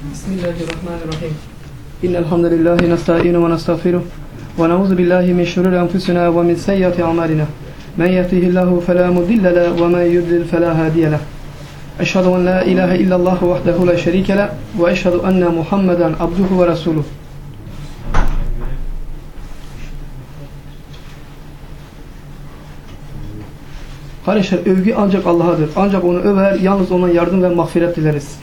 بسم الله الرحمن الرحيم إن الحمد لله نستعين ونستغفره ونعوذ بالله من شرور أنفسنا ومن سيئات أعمالنا من يهده الله فلا مضل له ومن يضلل فلا هادي له أشهد أن لا إله إلا الله وحده لا شريك له وأشهد أن محمدا عبده ورسوله Kardeşler övgü ancak Allah'adır. Ancak onu över, yalnız ona yardım ve mağfiret dileriz.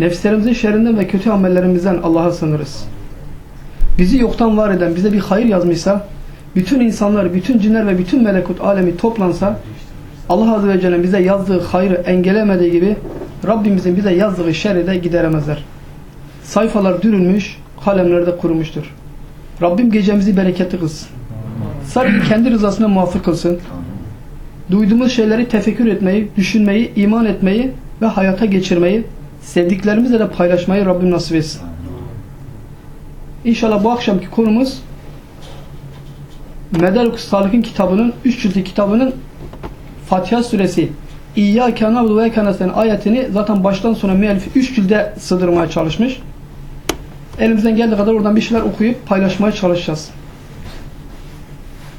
Nefislerimizin şerrinden ve kötü amellerimizden Allah'a sığınırız. Bizi yoktan var eden, bize bir hayır yazmışsa, bütün insanlar, bütün cinler ve bütün melekut alemi toplansa, Allah Azze ve Celle'nin bize yazdığı hayrı engelemediği gibi, Rabbimizin bize yazdığı şerri de gideremezler. Sayfalar dürülmüş, kalemler de kurumuştur. Rabbim gecemizi bereketli kılsın. Sadece kendi rızasına muvaffak kılsın. Duyduğumuz şeyleri tefekkür etmeyi, düşünmeyi, iman etmeyi ve hayata geçirmeyi, sevdiklerimizle de paylaşmayı Rabbim nasip etsin. İnşallah bu akşamki konumuz Medaruk Salik'in kitabının, 3 cildi kitabının Fatiha suresi İyyâke na'budu ve iyyâke ayetini zaten baştan sona müellif 3 cilde sığdırmaya çalışmış. Elimizden geldiği kadar oradan bir şeyler okuyup paylaşmaya çalışacağız.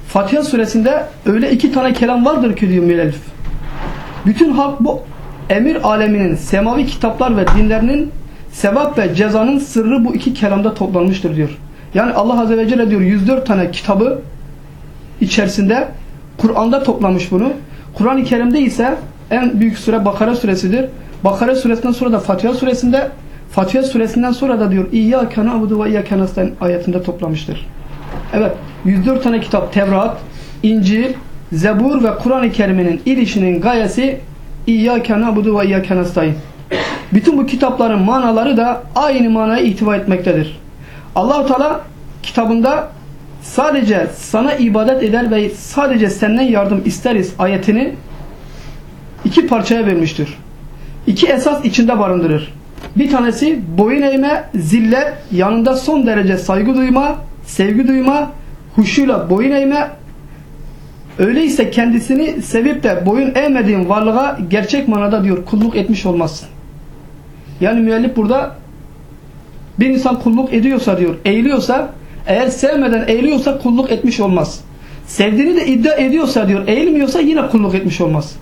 Fatiha suresinde öyle iki tane kelam vardır ki diyor müellif. Bütün halk bu emir aleminin semavi kitaplar ve dinlerinin sevap ve cezanın sırrı bu iki kelamda toplanmıştır diyor. Yani Allah Azze ve Celle diyor 104 tane kitabı içerisinde Kur'an'da toplamış bunu. Kur'an-ı Kerim'de ise en büyük sure Bakara suresidir. Bakara suresinden sonra da Fatiha suresinde Fatiha suresinden sonra da diyor İyyâke na'budu ve iyyâke nestaîn ayetinde toplamıştır. Evet 104 tane kitap Tevrat, İncil, Zebur ve Kur'an-ı Kerim'in ilişinin gayesi İyyâke na'budu ve iyyâke nestaîn. Bütün bu kitapların manaları da aynı manaya ihtiva etmektedir. Allahu Teala kitabında sadece sana ibadet eder ve sadece senden yardım isteriz ayetini iki parçaya vermiştir. İki esas içinde barındırır. Bir tanesi boyun eğme, zillet, yanında son derece saygı duyma, sevgi duyma, huşuyla boyun eğme, öyleyse kendisini sevip de boyun eğmediğin varlığa gerçek manada diyor kulluk etmiş olmazsın. Yani müellif burada bir insan kulluk ediyorsa diyor, eğiliyorsa, eğer sevmeden eğiliyorsa kulluk etmiş olmaz. Sevdiğini de iddia ediyorsa diyor, eğilmiyorsa yine kulluk etmiş olmaz.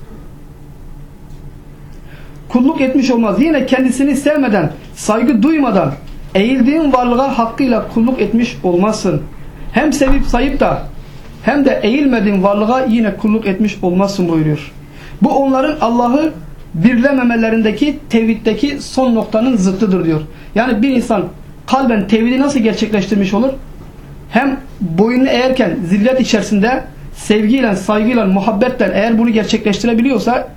Kulluk etmiş olmaz. Yine kendisini sevmeden, saygı duymadan eğildiğin varlığa hakkıyla kulluk etmiş olmazsın. Hem sevip sayıp da hem de eğilmediğin varlığa yine kulluk etmiş olmazsın buyuruyor. Bu onların Allah'ı birlememelerindeki tevhiddeki son noktanın zıttıdır diyor. Yani bir insan kalben tevhidi nasıl gerçekleştirmiş olur? Hem boynunu eğerken zillet içerisinde sevgiyle, saygıyla, muhabbetle eğer bunu gerçekleştirebiliyorsa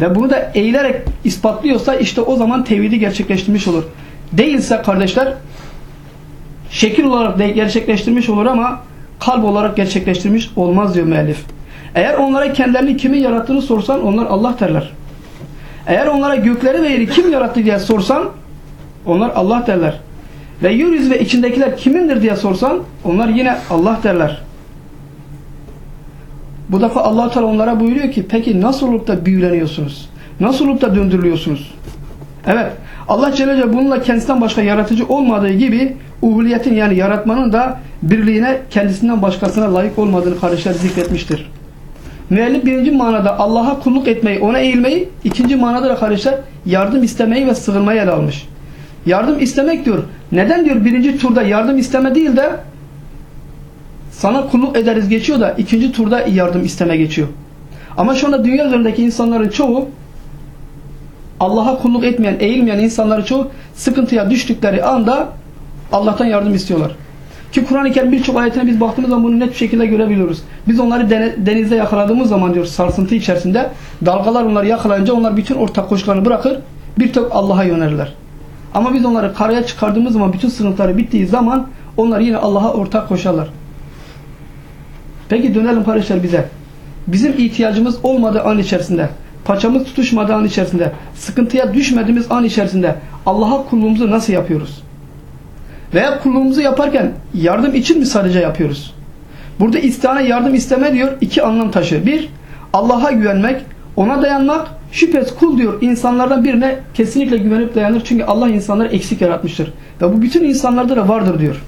ve bunu da eğilerek ispatlıyorsa işte o zaman tevhidi gerçekleştirmiş olur. Değilse kardeşler şekil olarak gerçekleştirmiş olur ama kalp olarak gerçekleştirmiş olmaz diyor müellif. Eğer onlara kendilerini kimin yarattığını sorsan onlar Allah derler. Eğer onlara gökleri ve yeri kim yarattı diye sorsan onlar Allah derler. Ve yeryüzü ve içindekiler kimindir diye sorsan onlar yine Allah derler. Bu defa allah Teala onlara buyuruyor ki peki nasıl olup da büyüleniyorsunuz? Nasıl olup da döndürülüyorsunuz? Evet Allah Celle Celle bununla kendisinden başka yaratıcı olmadığı gibi uhuliyetin yani yaratmanın da birliğine kendisinden başkasına layık olmadığını kardeşler zikretmiştir. Müellif birinci manada Allah'a kulluk etmeyi, ona eğilmeyi, ikinci manada da kardeşler yardım istemeyi ve sığınmayı ele almış. Yardım istemek diyor. Neden diyor birinci turda yardım isteme değil de sana kulluk ederiz geçiyor da ikinci turda yardım isteme geçiyor. Ama şu anda dünya üzerindeki insanların çoğu Allah'a kulluk etmeyen, eğilmeyen insanların çoğu sıkıntıya düştükleri anda Allah'tan yardım istiyorlar. Ki Kur'an-ı Kerim birçok ayetine biz baktığımız zaman bunu net bir şekilde görebiliyoruz. Biz onları denizde yakaladığımız zaman diyor sarsıntı içerisinde dalgalar onları yakalayınca onlar bütün ortak koşullarını bırakır bir tek Allah'a yönelirler. Ama biz onları karaya çıkardığımız zaman bütün sıkıntıları bittiği zaman onlar yine Allah'a ortak koşarlar. Peki dönelim kardeşler bize. Bizim ihtiyacımız olmadığı an içerisinde, paçamız tutuşmadığı an içerisinde, sıkıntıya düşmediğimiz an içerisinde Allah'a kulluğumuzu nasıl yapıyoruz? Veya kulluğumuzu yaparken yardım için mi sadece yapıyoruz? Burada istihane yardım isteme diyor iki anlam taşıyor. Bir, Allah'a güvenmek, Ona dayanmak şüphesiz kul diyor insanlardan birine kesinlikle güvenip dayanır. Çünkü Allah insanları eksik yaratmıştır. Ve bu bütün insanlarda da vardır diyor.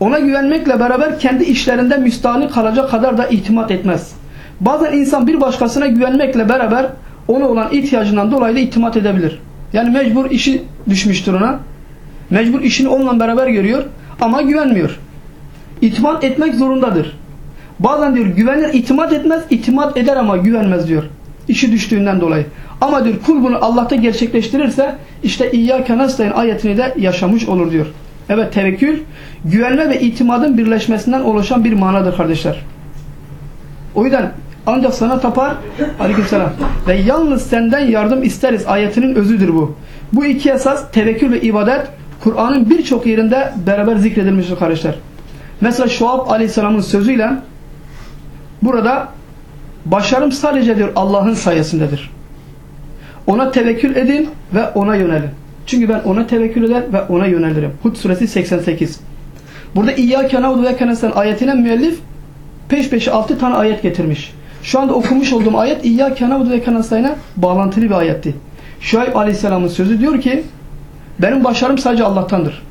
Ona güvenmekle beraber kendi işlerinde müstahni kalacak kadar da itimat etmez. Bazen insan bir başkasına güvenmekle beraber ona olan ihtiyacından dolayı da itimat edebilir. Yani mecbur işi düşmüştür ona. Mecbur işini onunla beraber görüyor ama güvenmiyor. İtimat etmek zorundadır. Bazen diyor güvenir itimat etmez, itimat eder ama güvenmez diyor. İşi düştüğünden dolayı. Ama diyor kul bunu Allah'ta gerçekleştirirse işte İyyâke nasta'in ayetini de yaşamış olur diyor. Evet tevekkül güvenme ve itimadın birleşmesinden oluşan bir manadır kardeşler. O yüzden ancak sana tapar aleykümselam ve yalnız senden yardım isteriz ayetinin özüdür bu. Bu iki esas tevekkül ve ibadet Kur'an'ın birçok yerinde beraber zikredilmiştir kardeşler. Mesela Şuab aleyhisselamın sözüyle burada başarım sadece diyor Allah'ın sayesindedir. Ona tevekkül edin ve ona yönelin. Çünkü ben ona tevekkül eder ve ona yönelirim. Hud suresi 88. Burada İyyâke na'budu ve kenesen ayetine müellif peş peşe 6 tane ayet getirmiş. Şu anda okumuş olduğum ayet İyyâke na'budu ve kenestayna bağlantılı bir ayetti. Şuayb Aleyhisselam'ın sözü diyor ki benim başarım sadece Allah'tandır.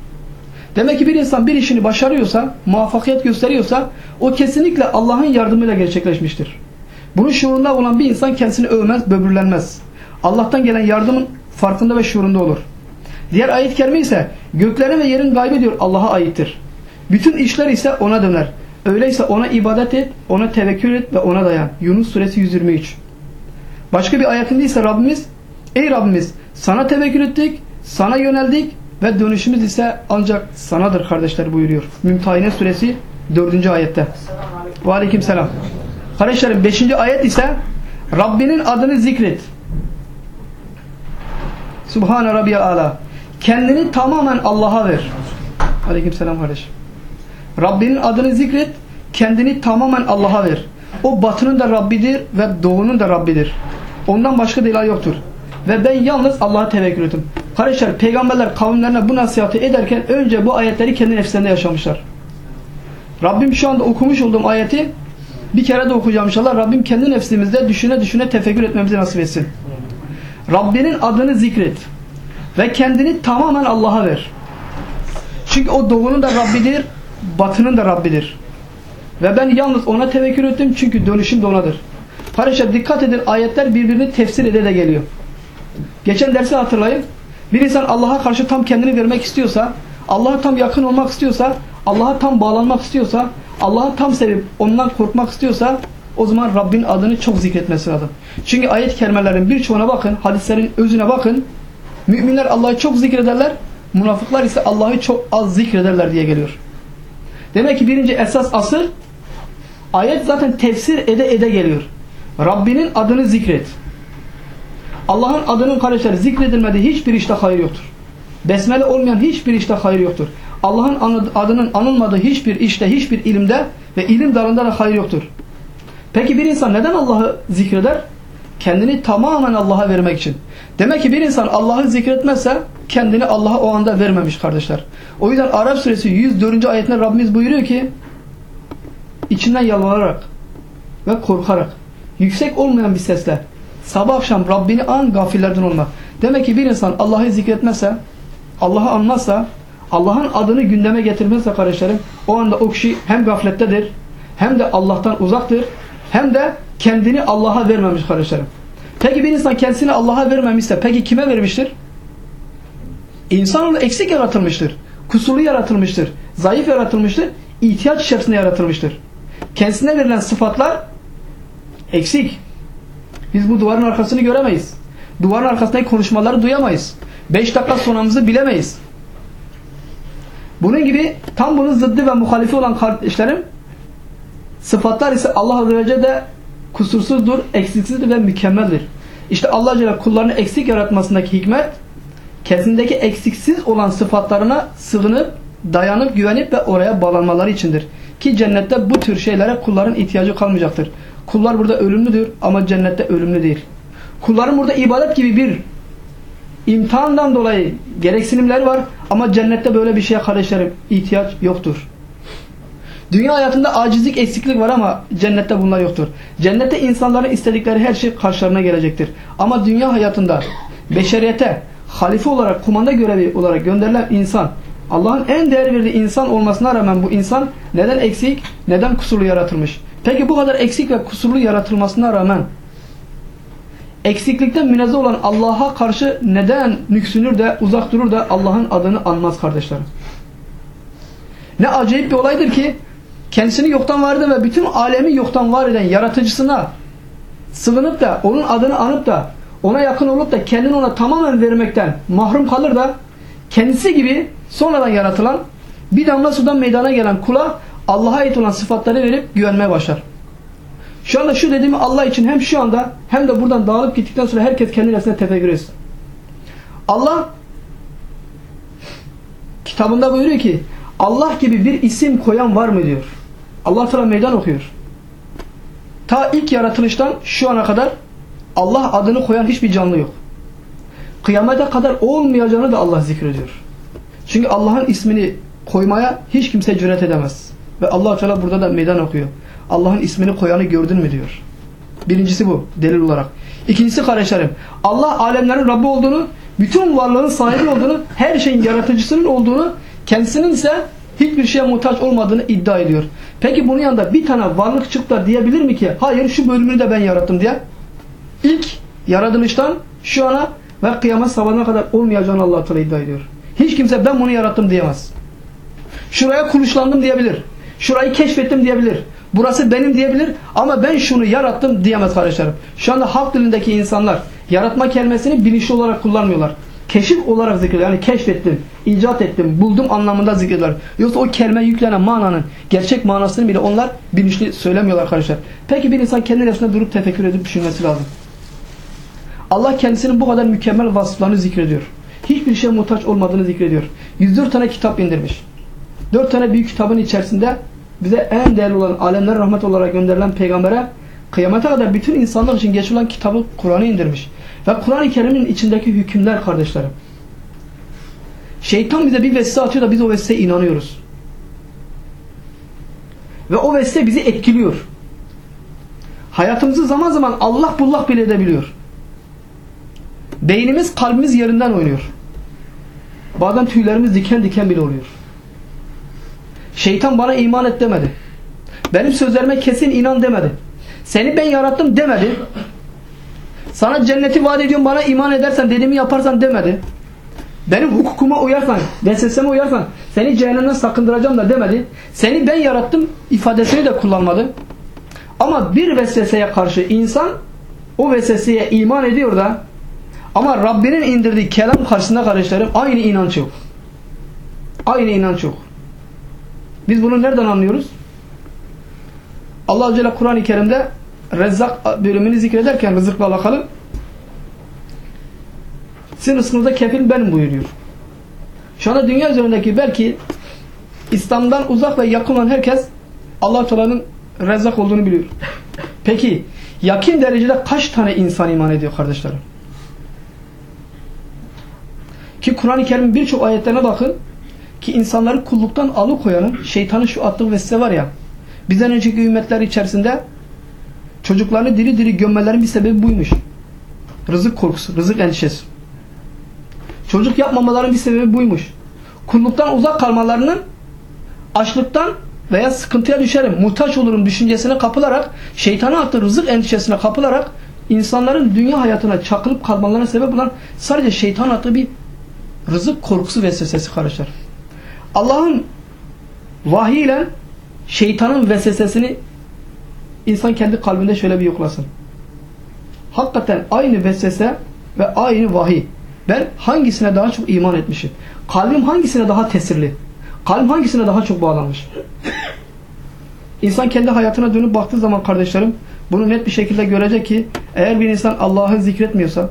Demek ki bir insan bir işini başarıyorsa, muvaffakiyet gösteriyorsa o kesinlikle Allah'ın yardımıyla gerçekleşmiştir. Bunun şuurunda olan bir insan kendisini övmez, böbürlenmez. Allah'tan gelen yardımın farkında ve şuurunda olur. Diğer ayet kerime ise göklerin ve yerin gaybı diyor Allah'a aittir. Bütün işler ise ona döner. Öyleyse ona ibadet et, ona tevekkül et ve ona dayan. Yunus suresi 123. Başka bir ayetinde ise Rabbimiz Ey Rabbimiz sana tevekkül ettik, sana yöneldik ve dönüşümüz ise ancak sanadır kardeşler buyuruyor. Mümtahine suresi 4. ayette. Ve aleyküm selam. Kardeşlerim 5. ayet ise Rabbinin adını zikret. Subhane Rabbiye Ala. Kendini tamamen Allah'a ver. Aleyküm selam kardeşim. Rabbinin adını zikret. Kendini tamamen Allah'a ver. O batının da Rabbidir ve doğunun da Rabbidir. Ondan başka ilah yoktur. Ve ben yalnız Allah'a tevekkül ettim. Kardeşler peygamberler kavimlerine bu nasihatı ederken önce bu ayetleri kendi nefslerinde yaşamışlar. Rabbim şu anda okumuş olduğum ayeti bir kere de okuyacağım inşallah. Rabbim kendi nefsimizde düşüne düşüne tefekkür etmemizi nasip etsin. Rabbinin adını zikret. Ve kendini tamamen Allah'a ver. Çünkü o doğunun da Rabbidir, batının da Rabbidir. Ve ben yalnız ona tevekkül ettim çünkü dönüşüm de onadır. Kardeşler dikkat edin ayetler birbirini tefsir ede de geliyor. Geçen dersi hatırlayın. Bir insan Allah'a karşı tam kendini vermek istiyorsa, Allah'a tam yakın olmak istiyorsa, Allah'a tam bağlanmak istiyorsa, Allah'a tam sevip ondan korkmak istiyorsa o zaman Rabbin adını çok zikretmesi lazım. Çünkü ayet kelimelerin birçoğuna bakın, hadislerin özüne bakın. Müminler Allah'ı çok zikrederler, münafıklar ise Allah'ı çok az zikrederler diye geliyor. Demek ki birinci esas asıl ayet zaten tefsir ede ede geliyor. Rabbinin adını zikret. Allah'ın adının kardeşleri zikredilmediği hiçbir işte hayır yoktur. Besmele olmayan hiçbir işte hayır yoktur. Allah'ın adının anılmadığı hiçbir işte, hiçbir ilimde ve ilim dalında da hayır yoktur. Peki bir insan neden Allah'ı zikreder? Kendini tamamen Allah'a vermek için. Demek ki bir insan Allah'ı zikretmezse kendini Allah'a o anda vermemiş kardeşler. O yüzden Arap suresi 104. ayetinde Rabbimiz buyuruyor ki içinden yalvararak ve korkarak yüksek olmayan bir sesle sabah akşam Rabbini an gafillerden olma. Demek ki bir insan Allah'ı zikretmezse Allah'ı anmazsa Allah'ın adını gündeme getirmezse kardeşlerim o anda o kişi hem gaflettedir hem de Allah'tan uzaktır hem de kendini Allah'a vermemiş kardeşlerim. Peki bir insan kendisini Allah'a vermemişse peki kime vermiştir? İnsanoğlu eksik yaratılmıştır. Kusurlu yaratılmıştır. Zayıf yaratılmıştır. ihtiyaç içerisinde yaratılmıştır. Kendisine verilen sıfatlar eksik. Biz bu duvarın arkasını göremeyiz. Duvarın arkasındaki konuşmaları duyamayız. Beş dakika sonramızı bilemeyiz. Bunun gibi tam bunun zıddı ve muhalifi olan kardeşlerim sıfatlar ise Allah Azze ve Celle kusursuzdur, eksiksizdir ve mükemmeldir. İşte Allah Celle kullarını eksik yaratmasındaki hikmet kendisindeki eksiksiz olan sıfatlarına sığınıp, dayanıp, güvenip ve oraya bağlanmaları içindir. Ki cennette bu tür şeylere kulların ihtiyacı kalmayacaktır. Kullar burada ölümlüdür ama cennette ölümlü değil. Kulların burada ibadet gibi bir imtihandan dolayı gereksinimler var ama cennette böyle bir şeye kardeşlerim ihtiyaç yoktur. Dünya hayatında acizlik, eksiklik var ama cennette bunlar yoktur. Cennette insanların istedikleri her şey karşılarına gelecektir. Ama dünya hayatında beşeriyete halife olarak, kumanda görevi olarak gönderilen insan, Allah'ın en değer verdiği insan olmasına rağmen bu insan neden eksik, neden kusurlu yaratılmış? Peki bu kadar eksik ve kusurlu yaratılmasına rağmen eksiklikten münezzeh olan Allah'a karşı neden nüksünür de uzak durur da Allah'ın adını anmaz kardeşlerim? Ne acayip bir olaydır ki kendisini yoktan var eden ve bütün alemi yoktan var eden yaratıcısına sığınıp da onun adını anıp da ona yakın olup da kendini ona tamamen vermekten mahrum kalır da kendisi gibi sonradan yaratılan bir damla sudan meydana gelen kula Allah'a ait olan sıfatları verip güvenmeye başlar. Şu anda şu dediğimi Allah için hem şu anda hem de buradan dağılıp gittikten sonra herkes kendi nefsine tefekkür etsin. Allah kitabında buyuruyor ki Allah gibi bir isim koyan var mı diyor. Allah Teala meydan okuyor. Ta ilk yaratılıştan şu ana kadar Allah adını koyan hiçbir canlı yok. Kıyamete kadar olmayacağını da Allah zikrediyor. Çünkü Allah'ın ismini koymaya hiç kimse cüret edemez. Ve allah Teala burada da meydan okuyor. Allah'ın ismini koyanı gördün mü diyor. Birincisi bu delil olarak. İkincisi kardeşlerim Allah alemlerin Rabbi olduğunu, bütün varlığın sahibi olduğunu, her şeyin yaratıcısının olduğunu, kendisinin ise hiçbir şeye muhtaç olmadığını iddia ediyor. Peki bunun yanında bir tane varlık çıktı diyebilir mi ki hayır şu bölümünü de ben yarattım diye? İlk yaratılıştan şu ana ve kıyamet sabahına kadar olmayacağını allah Teala iddia ediyor. Hiç kimse ben bunu yarattım diyemez. Şuraya kuluşlandım diyebilir. Şurayı keşfettim diyebilir. Burası benim diyebilir ama ben şunu yarattım diyemez kardeşlerim. Şu anda halk dilindeki insanlar yaratma kelimesini bilinçli olarak kullanmıyorlar. Keşif olarak zikrediyor. Yani keşfettim, icat ettim, buldum anlamında zikrediyorlar. Yoksa o kelime yüklenen mananın gerçek manasını bile onlar bilinçli söylemiyorlar arkadaşlar. Peki bir insan kendi nefsine durup tefekkür edip düşünmesi lazım. Allah kendisinin bu kadar mükemmel vasıflarını zikrediyor. Hiçbir şeye muhtaç olmadığını zikrediyor. 104 tane kitap indirmiş. 4 tane büyük kitabın içerisinde bize en değerli olan alemler rahmet olarak gönderilen peygambere kıyamete kadar bütün insanlar için geç olan kitabı Kur'an'ı indirmiş. Ve Kur'an-ı Kerim'in içindeki hükümler kardeşlerim. Şeytan bize bir vesile atıyor da biz o vesileye inanıyoruz. Ve o vesile bizi etkiliyor. Hayatımızı zaman zaman Allah bullak bile edebiliyor. Beynimiz kalbimiz yerinden oynuyor. Bazen tüylerimiz diken diken bile oluyor. Şeytan bana iman et demedi. Benim sözlerime kesin inan demedi. Seni ben yarattım demedi. Sana cenneti vaat ediyorum bana iman edersen dediğimi yaparsan demedi. Benim hukukuma uyarsan, vesveseme uyarsan seni cehennemden sakındıracağım da demedi. Seni ben yarattım ifadesini de kullanmadı. Ama bir vesveseye karşı insan o vesveseye iman ediyor da ama Rabbinin indirdiği kelam karşısında kardeşlerim aynı inanç yok. Aynı inanç yok. Biz bunu nereden anlıyoruz? Allah Celle Kur'an-ı Kerim'de Rezzak bölümünü zikrederken rızıkla alakalı sizin rızkınıza kefil benim buyuruyor. Şu anda dünya üzerindeki belki İslam'dan uzak ve yakın olan herkes allah Teala'nın rezzak olduğunu biliyor. Peki yakın derecede kaç tane insan iman ediyor kardeşlerim? Ki Kur'an-ı Kerim'in birçok ayetlerine bakın ki insanları kulluktan alıkoyanın şeytanın şu attığı vesile var ya bizden önceki ümmetler içerisinde çocuklarını diri diri gömmelerin bir sebebi buymuş. Rızık korkusu, rızık endişesi. Çocuk yapmamaların bir sebebi buymuş. Kulluktan uzak kalmalarının açlıktan veya sıkıntıya düşerim, muhtaç olurum düşüncesine kapılarak, şeytana attığı rızık endişesine kapılarak insanların dünya hayatına çakılıp kalmalarına sebep olan sadece şeytan attığı bir rızık korkusu vesvesesi karışır. Allah'ın vahiy ile şeytanın vesvesesini insan kendi kalbinde şöyle bir yoklasın. Hakikaten aynı vesvese ve aynı vahiy. Ben hangisine daha çok iman etmişim? Kalbim hangisine daha tesirli? Kalbim hangisine daha çok bağlanmış? İnsan kendi hayatına dönüp baktığı zaman kardeşlerim bunu net bir şekilde görecek ki eğer bir insan Allah'ı zikretmiyorsa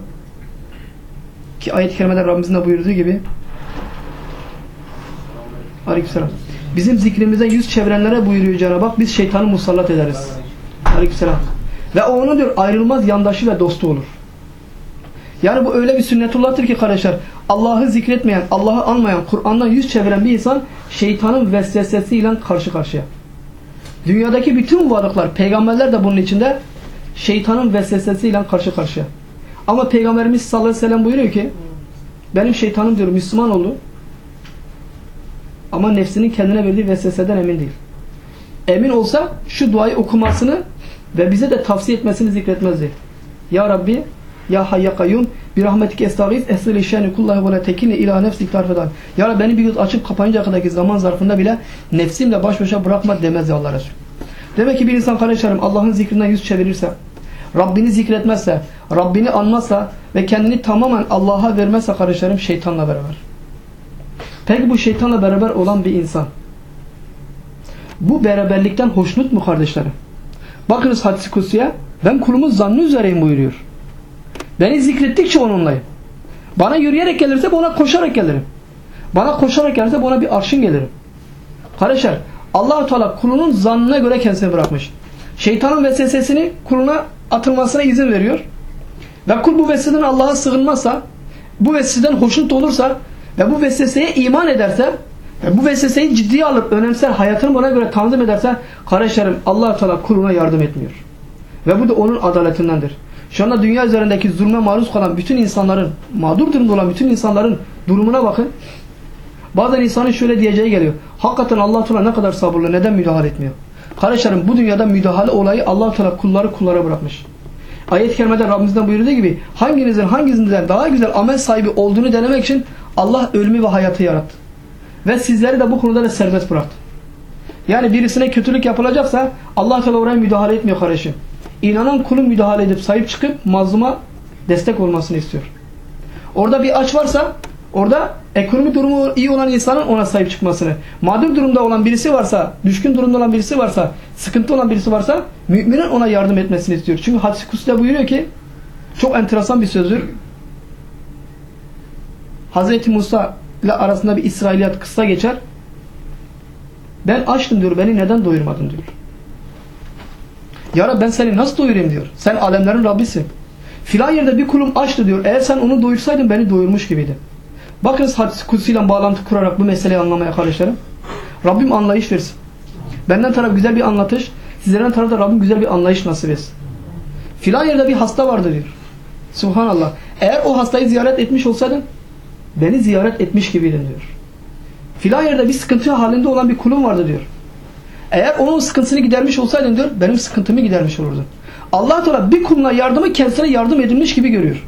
ki ayet-i kerimede Rabbimizin de buyurduğu gibi Aleykümselam. Bizim zikrimizden yüz çevrenlere buyuruyor Cenab-ı Hak biz şeytanı musallat ederiz. Aleykümselam. Ve o onun diyor ayrılmaz yandaşı ve dostu olur. Yani bu öyle bir sünnetullah'tır ki kardeşler Allah'ı zikretmeyen, Allah'ı anmayan, Kur'an'dan yüz çeviren bir insan şeytanın vesvesesiyle karşı karşıya. Dünyadaki bütün varlıklar, peygamberler de bunun içinde şeytanın vesvesesiyle karşı karşıya. Ama Peygamberimiz sallallahu aleyhi ve sellem buyuruyor ki benim şeytanım diyor Müslüman oldu ama nefsinin kendine verdiği vesveseden emin değil. Emin olsa şu duayı okumasını ve bize de tavsiye etmesini zikretmezdi. Ya Rabbi ya hayya kayyum bir rahmetike estağfiz esri şeni kullahi ve la tekilni ila nefsik tarfedan. Ya Rabbi beni bir göz açıp kapayınca kadarki zaman zarfında bile nefsimle baş başa bırakma demez ya Allah Resulü. Demek ki bir insan kardeşlerim Allah'ın zikrinden yüz çevirirse, Rabbini zikretmezse, Rabbini anmazsa ve kendini tamamen Allah'a vermezse kardeşlerim şeytanla beraber. Peki bu şeytanla beraber olan bir insan bu beraberlikten hoşnut mu kardeşlerim? Bakınız hadis-i kutsiye ben kulumun zannı üzereyim buyuruyor. Beni zikrettikçe onunlayım. Bana yürüyerek gelirse ona koşarak gelirim. Bana koşarak gelirse ona bir arşın gelirim. Kardeşler allah Teala kulunun zannına göre kendisini bırakmış. Şeytanın vesvesesini kuluna atılmasına izin veriyor. Ve kul bu vesveseden Allah'a sığınmazsa, bu vesveseden hoşnut olursa ve bu vesveseye iman ederse ve bu vesveseyi ciddiye alıp önemser, hayatını buna göre tanzim ederse kardeşlerim allah Teala kuluna yardım etmiyor. Ve bu da onun adaletindendir. Şu anda dünya üzerindeki zulme maruz kalan bütün insanların, mağdur durumda olan bütün insanların durumuna bakın. Bazen insanın şöyle diyeceği geliyor. Hakikaten allah Teala ne kadar sabırlı, neden müdahale etmiyor? Kardeşlerim bu dünyada müdahale olayı allah Teala kulları kullara bırakmış. Ayet-i kerimede Rabbimizden buyurduğu gibi hanginizin hanginizden daha güzel amel sahibi olduğunu denemek için Allah ölümü ve hayatı yarattı. Ve sizleri de bu konuda da serbest bıraktı. Yani birisine kötülük yapılacaksa Allah Teala oraya müdahale etmiyor kardeşim. İnanan kulun müdahale edip sahip çıkıp mazluma destek olmasını istiyor. Orada bir aç varsa orada ekonomi durumu iyi olan insanın ona sahip çıkmasını. Mağdur durumda olan birisi varsa, düşkün durumda olan birisi varsa, sıkıntı olan birisi varsa müminin ona yardım etmesini istiyor. Çünkü hadis-i kutside buyuruyor ki çok enteresan bir sözdür. Hazreti Musa ile arasında bir İsrailiyat kısa geçer. Ben açtım diyor, beni neden doyurmadın diyor. Ya Rabbi ben seni nasıl doyurayım diyor. Sen alemlerin Rabbisin. Filan yerde bir kulum açtı diyor. Eğer sen onu doyursaydın beni doyurmuş gibiydi. Bakınız hadis kutsiyle bağlantı kurarak bu meseleyi anlamaya kardeşlerim. Rabbim anlayış versin. Benden taraf güzel bir anlatış, sizlerden taraf da Rabbim güzel bir anlayış nasip etsin. Filan yerde bir hasta vardı diyor. Subhanallah. Eğer o hastayı ziyaret etmiş olsaydın beni ziyaret etmiş gibiydin diyor. Filan yerde bir sıkıntı halinde olan bir kulum vardı diyor. Eğer onun sıkıntısını gidermiş olsaydın diyor, benim sıkıntımı gidermiş olurdun. Allah Teala bir kuluna yardımı kendisine yardım edilmiş gibi görüyor.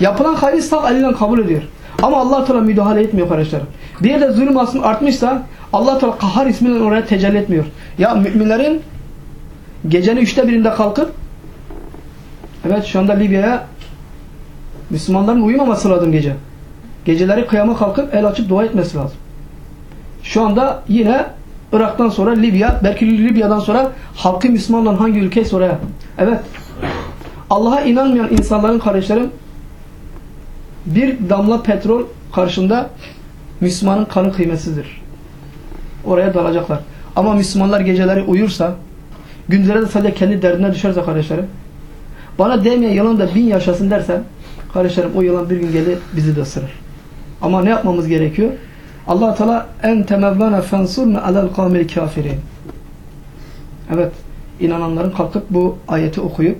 Yapılan hayrı sağ eliyle kabul ediyor. Ama Allah Teala müdahale etmiyor kardeşlerim. Bir yerde zulüm artmışsa Allah Teala kahar ismiyle oraya tecelli etmiyor. Ya müminlerin gecenin üçte birinde kalkıp evet şu anda Libya'ya Müslümanların uyumaması lazım gece. Geceleri kıyama kalkıp el açıp dua etmesi lazım. Şu anda yine Irak'tan sonra Libya, belki Libya'dan sonra halkı Müslüman olan hangi ülke oraya? Evet. Allah'a inanmayan insanların kardeşlerim bir damla petrol karşında Müslümanın kanı kıymetsizdir. Oraya dalacaklar. Ama Müslümanlar geceleri uyursa, gündüzleri de sadece kendi derdine düşerse kardeşlerim, bana değmeyen yılan da bin yaşasın dersen, kardeşlerim o yılan bir gün gelir bizi de ısırır. Ama ne yapmamız gerekiyor? Allah Teala en temevlana fensurna alel kavmil kafirin. Evet, inananların kalkıp bu ayeti okuyup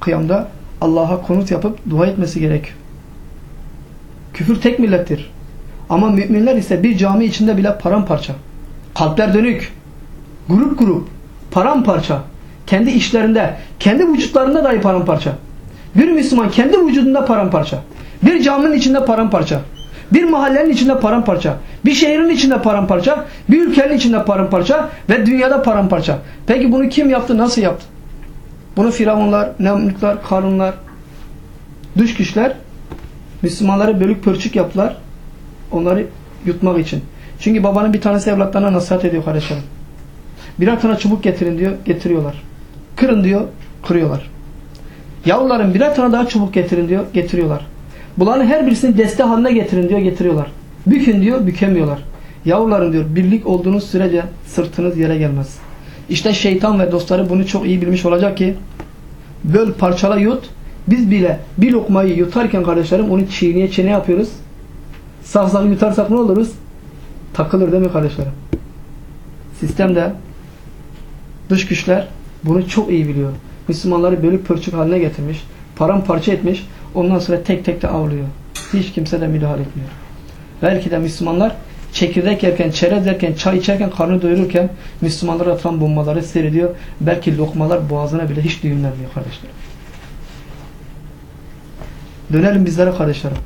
kıyamda Allah'a konut yapıp dua etmesi gerekiyor. Küfür tek millettir. Ama müminler ise bir cami içinde bile paramparça. Kalpler dönük. Grup grup. Paramparça. Kendi işlerinde, kendi vücutlarında dahi paramparça. Bir Müslüman kendi vücudunda paramparça. Bir caminin içinde paramparça. Bir mahallenin içinde paramparça. Bir şehrin içinde paramparça. Bir ülkenin içinde paramparça. Ve dünyada paramparça. Peki bunu kim yaptı? Nasıl yaptı? Bunu firavunlar, nemlükler, karunlar, dış güçler Müslümanları bölük pörçük yaptılar. Onları yutmak için. Çünkü babanın bir tanesi evlatlarına nasihat ediyor kardeşlerim. Birer tane çubuk getirin diyor. Getiriyorlar. Kırın diyor. Kırıyorlar. Yavruların birer tane daha çubuk getirin diyor. Getiriyorlar. Bunların her birisini deste haline getirin diyor. Getiriyorlar. Bükün diyor. Bükemiyorlar. Yavruların diyor birlik olduğunuz sürece sırtınız yere gelmez. İşte şeytan ve dostları bunu çok iyi bilmiş olacak ki böl parçala yut biz bile bir lokmayı yutarken kardeşlerim onu çiğneye çiğne yapıyoruz. Sağ yutarsak ne oluruz? Takılır değil mi kardeşlerim? Sistemde Dış güçler bunu çok iyi biliyor. Müslümanları bölük pörçük haline getirmiş. Paramparça etmiş. Ondan sonra tek tek de avlıyor. Hiç kimse de müdahale etmiyor. Belki de Müslümanlar çekirdek yerken, çerez yerken, çay içerken, karnı doyururken Müslümanlara atılan bombaları seyrediyor. Belki lokmalar boğazına bile hiç düğümlenmiyor kardeşlerim. Dönelim bizlere kardeşlerim.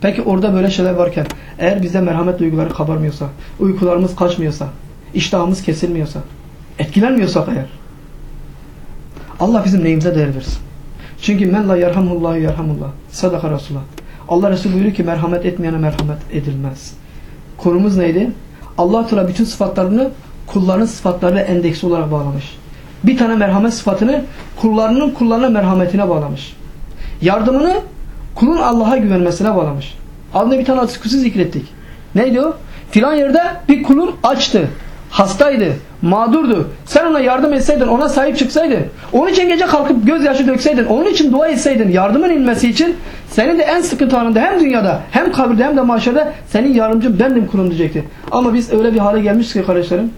Peki orada böyle şeyler varken eğer bize merhamet duyguları kabarmıyorsa, uykularımız kaçmıyorsa, iştahımız kesilmiyorsa, etkilenmiyorsak eğer Allah bizim neyimize değer versin. Çünkü men la yerhamullahu yerhamullah. Sadaka Resulullah. Allah Resulü buyuruyor ki merhamet etmeyene merhamet edilmez. Konumuz neydi? Allah Teala bütün sıfatlarını kullarının sıfatlarıyla endeksi olarak bağlamış. Bir tane merhamet sıfatını kullarının kullarına merhametine bağlamış. Yardımını kulun Allah'a güvenmesine bağlamış. Adında bir tane hadis kutusu zikrettik. Neydi o? Filan yerde bir kulun açtı, hastaydı, mağdurdu. Sen ona yardım etseydin, ona sahip çıksaydın, onun için gece kalkıp gözyaşı dökseydin, onun için dua etseydin, yardımın inmesi için senin de en sıkıntı anında hem dünyada hem kabirde hem de mahşerde senin yardımcın bendim kulum diyecekti. Ama biz öyle bir hale gelmişiz ki kardeşlerim,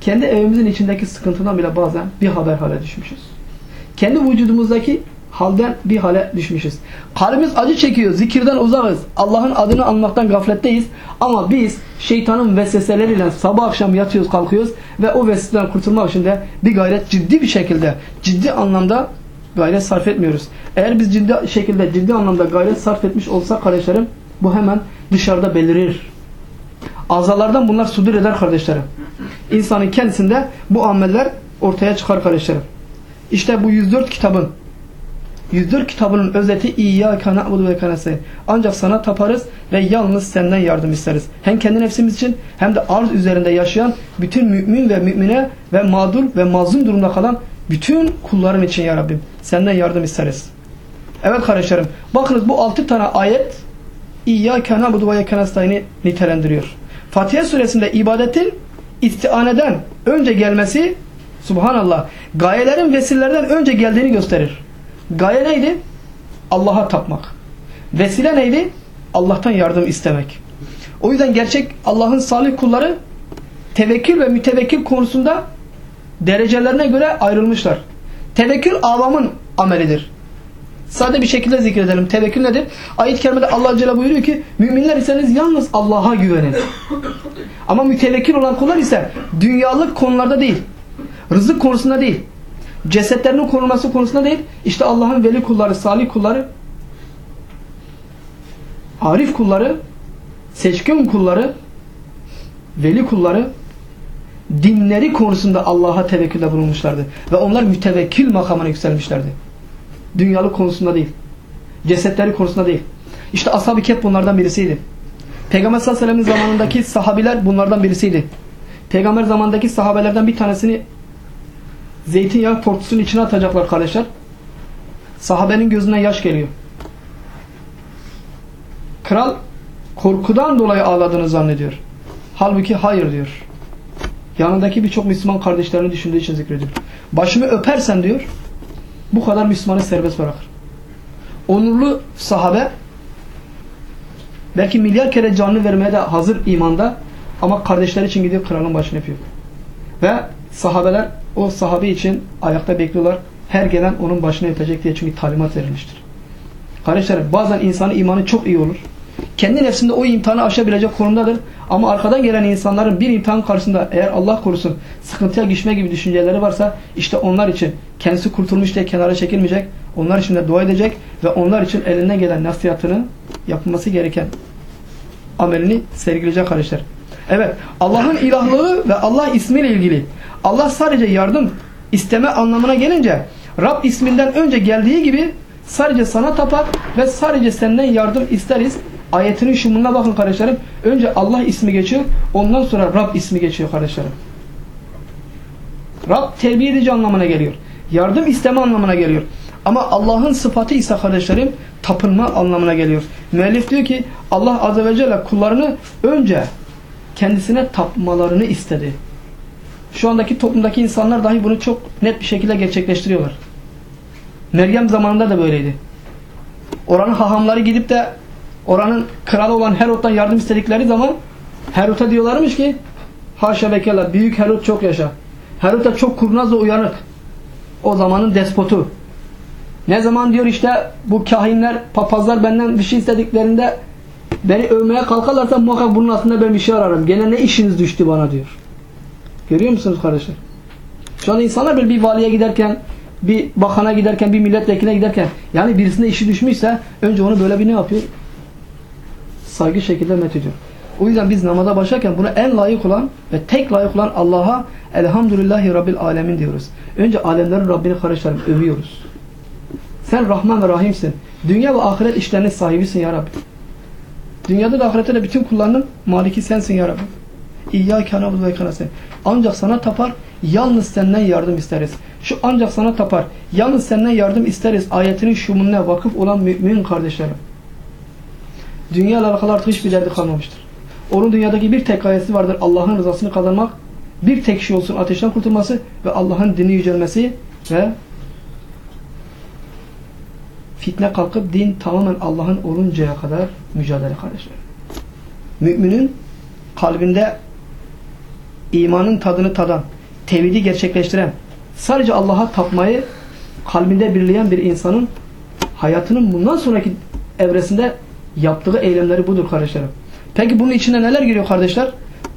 kendi evimizin içindeki sıkıntıdan bile bazen bir haber hale düşmüşüz. Kendi vücudumuzdaki halden bir hale düşmüşüz. Kalbimiz acı çekiyor, zikirden uzakız. Allah'ın adını anmaktan gafletteyiz. Ama biz şeytanın vesveseleriyle sabah akşam yatıyoruz, kalkıyoruz ve o vesveseden kurtulmak için de bir gayret ciddi bir şekilde, ciddi anlamda gayret sarf etmiyoruz. Eğer biz ciddi şekilde, ciddi anlamda gayret sarf etmiş olsak kardeşlerim, bu hemen dışarıda belirir. Azalardan bunlar sudur eder kardeşlerim. İnsanın kendisinde bu ameller ortaya çıkar kardeşlerim. İşte bu 104 kitabın 104 kitabının özeti İyyâke na'budu ve kanese. Ancak sana taparız ve yalnız senden yardım isteriz. Hem kendi nefsimiz için hem de arz üzerinde yaşayan bütün mümin ve mümine ve mağdur ve mazlum durumda kalan bütün kulların için ya Rabbim senden yardım isteriz. Evet kardeşlerim bakınız bu 6 tane ayet İyyâke na'budu ve kanestayni nitelendiriyor. Fatiha suresinde ibadetin istianeden önce gelmesi subhanallah gayelerin vesilelerden önce geldiğini gösterir. Gaye neydi? Allah'a tapmak. Vesile neydi? Allah'tan yardım istemek. O yüzden gerçek Allah'ın salih kulları tevekkül ve mütevekkil konusunda derecelerine göre ayrılmışlar. Tevekkül avamın amelidir. Sade bir şekilde zikredelim. Tevekkül nedir? Ayet-i kerimede Allah Celle buyuruyor ki müminler iseniz yalnız Allah'a güvenin. Ama mütevekkil olan kullar ise dünyalık konularda değil. Rızık konusunda değil cesetlerinin korunması konusunda değil, işte Allah'ın veli kulları, salih kulları, arif kulları, seçkin kulları, veli kulları, dinleri konusunda Allah'a tevekkülde bulunmuşlardı. Ve onlar mütevekkil makamına yükselmişlerdi. Dünyalık konusunda değil. Cesetleri konusunda değil. İşte Ashab-ı Kehf bunlardan birisiydi. Peygamber sallallahu aleyhi ve sellem zamanındaki sahabiler bunlardan birisiydi. Peygamber zamandaki sahabelerden bir tanesini zeytinyağı tortusunun içine atacaklar kardeşler. Sahabenin gözünden yaş geliyor. Kral korkudan dolayı ağladığını zannediyor. Halbuki hayır diyor. Yanındaki birçok Müslüman kardeşlerini düşündüğü için zikrediyor. Başımı öpersen diyor bu kadar Müslümanı serbest bırakır. Onurlu sahabe belki milyar kere canını vermeye de hazır imanda ama kardeşler için gidiyor kralın başını öpüyor. Ve sahabeler o sahabe için ayakta bekliyorlar. Her gelen onun başına öpecek diye çünkü talimat verilmiştir. Kardeşlerim bazen insanın imanı çok iyi olur. Kendi nefsinde o imtihanı aşabilecek konumdadır. Ama arkadan gelen insanların bir imtihan karşısında eğer Allah korusun sıkıntıya düşme gibi düşünceleri varsa işte onlar için kendisi kurtulmuş diye kenara çekilmeyecek. Onlar için de dua edecek ve onlar için eline gelen nasihatını yapılması gereken amelini sergileyecek kardeşler. Evet Allah'ın ilahlığı ve Allah ismiyle ilgili Allah sadece yardım isteme anlamına gelince Rab isminden önce geldiği gibi sadece sana tapar ve sadece senden yardım isteriz. Ayetinin şumuna bakın kardeşlerim. Önce Allah ismi geçiyor. Ondan sonra Rab ismi geçiyor kardeşlerim. Rab terbiye edici anlamına geliyor. Yardım isteme anlamına geliyor. Ama Allah'ın sıfatı ise kardeşlerim tapınma anlamına geliyor. Müellif diyor ki Allah Azze ve Celle kullarını önce kendisine tapmalarını istedi. Şu andaki toplumdaki insanlar dahi bunu çok net bir şekilde gerçekleştiriyorlar. Meryem zamanında da böyleydi. Oranın hahamları gidip de oranın kralı olan Herot'tan yardım istedikleri zaman Herot'a diyorlarmış ki haşa ve kella büyük Herot çok yaşa. Herod da çok kurnaz ve uyanık. O zamanın despotu. Ne zaman diyor işte bu kahinler, papazlar benden bir şey istediklerinde beni övmeye kalkarlarsa muhakkak bunun altında ben bir şey ararım. Gene ne işiniz düştü bana diyor. Görüyor musunuz kardeşler? Şu anda insanlar böyle bir valiye giderken, bir bakana giderken, bir milletvekiline giderken yani birisine işi düşmüşse önce onu böyle bir ne yapıyor? Saygı şekilde met ediyor. O yüzden biz namaza başlarken buna en layık olan ve tek layık olan Allah'a Elhamdülillahi Rabbil Alemin diyoruz. Önce alemlerin Rabbini kardeşlerim övüyoruz. Sen Rahman ve Rahimsin. Dünya ve ahiret işlerinin sahibisin ya Rabbi. Dünyada da ahirette de bütün kullarının maliki sensin ya Rabbi. İyyâke na'budu ve iyyâke Ancak sana tapar, yalnız senden yardım isteriz. Şu ancak sana tapar, yalnız senden yardım isteriz ayetinin şumununa vakıf olan mümin kardeşlerim. Dünya ile alakalı artık hiçbir derdi kalmamıştır. Onun dünyadaki bir tek gayesi vardır. Allah'ın rızasını kazanmak. Bir tek şey olsun ateşten kurtulması ve Allah'ın dini yücelmesi ve fitne kalkıp din tamamen Allah'ın oluncaya kadar mücadele kardeşler. Müminin kalbinde imanın tadını tadan, tevhidi gerçekleştiren, sadece Allah'a tapmayı kalbinde birleyen bir insanın hayatının bundan sonraki evresinde yaptığı eylemleri budur kardeşlerim. Peki bunun içinde neler giriyor kardeşler?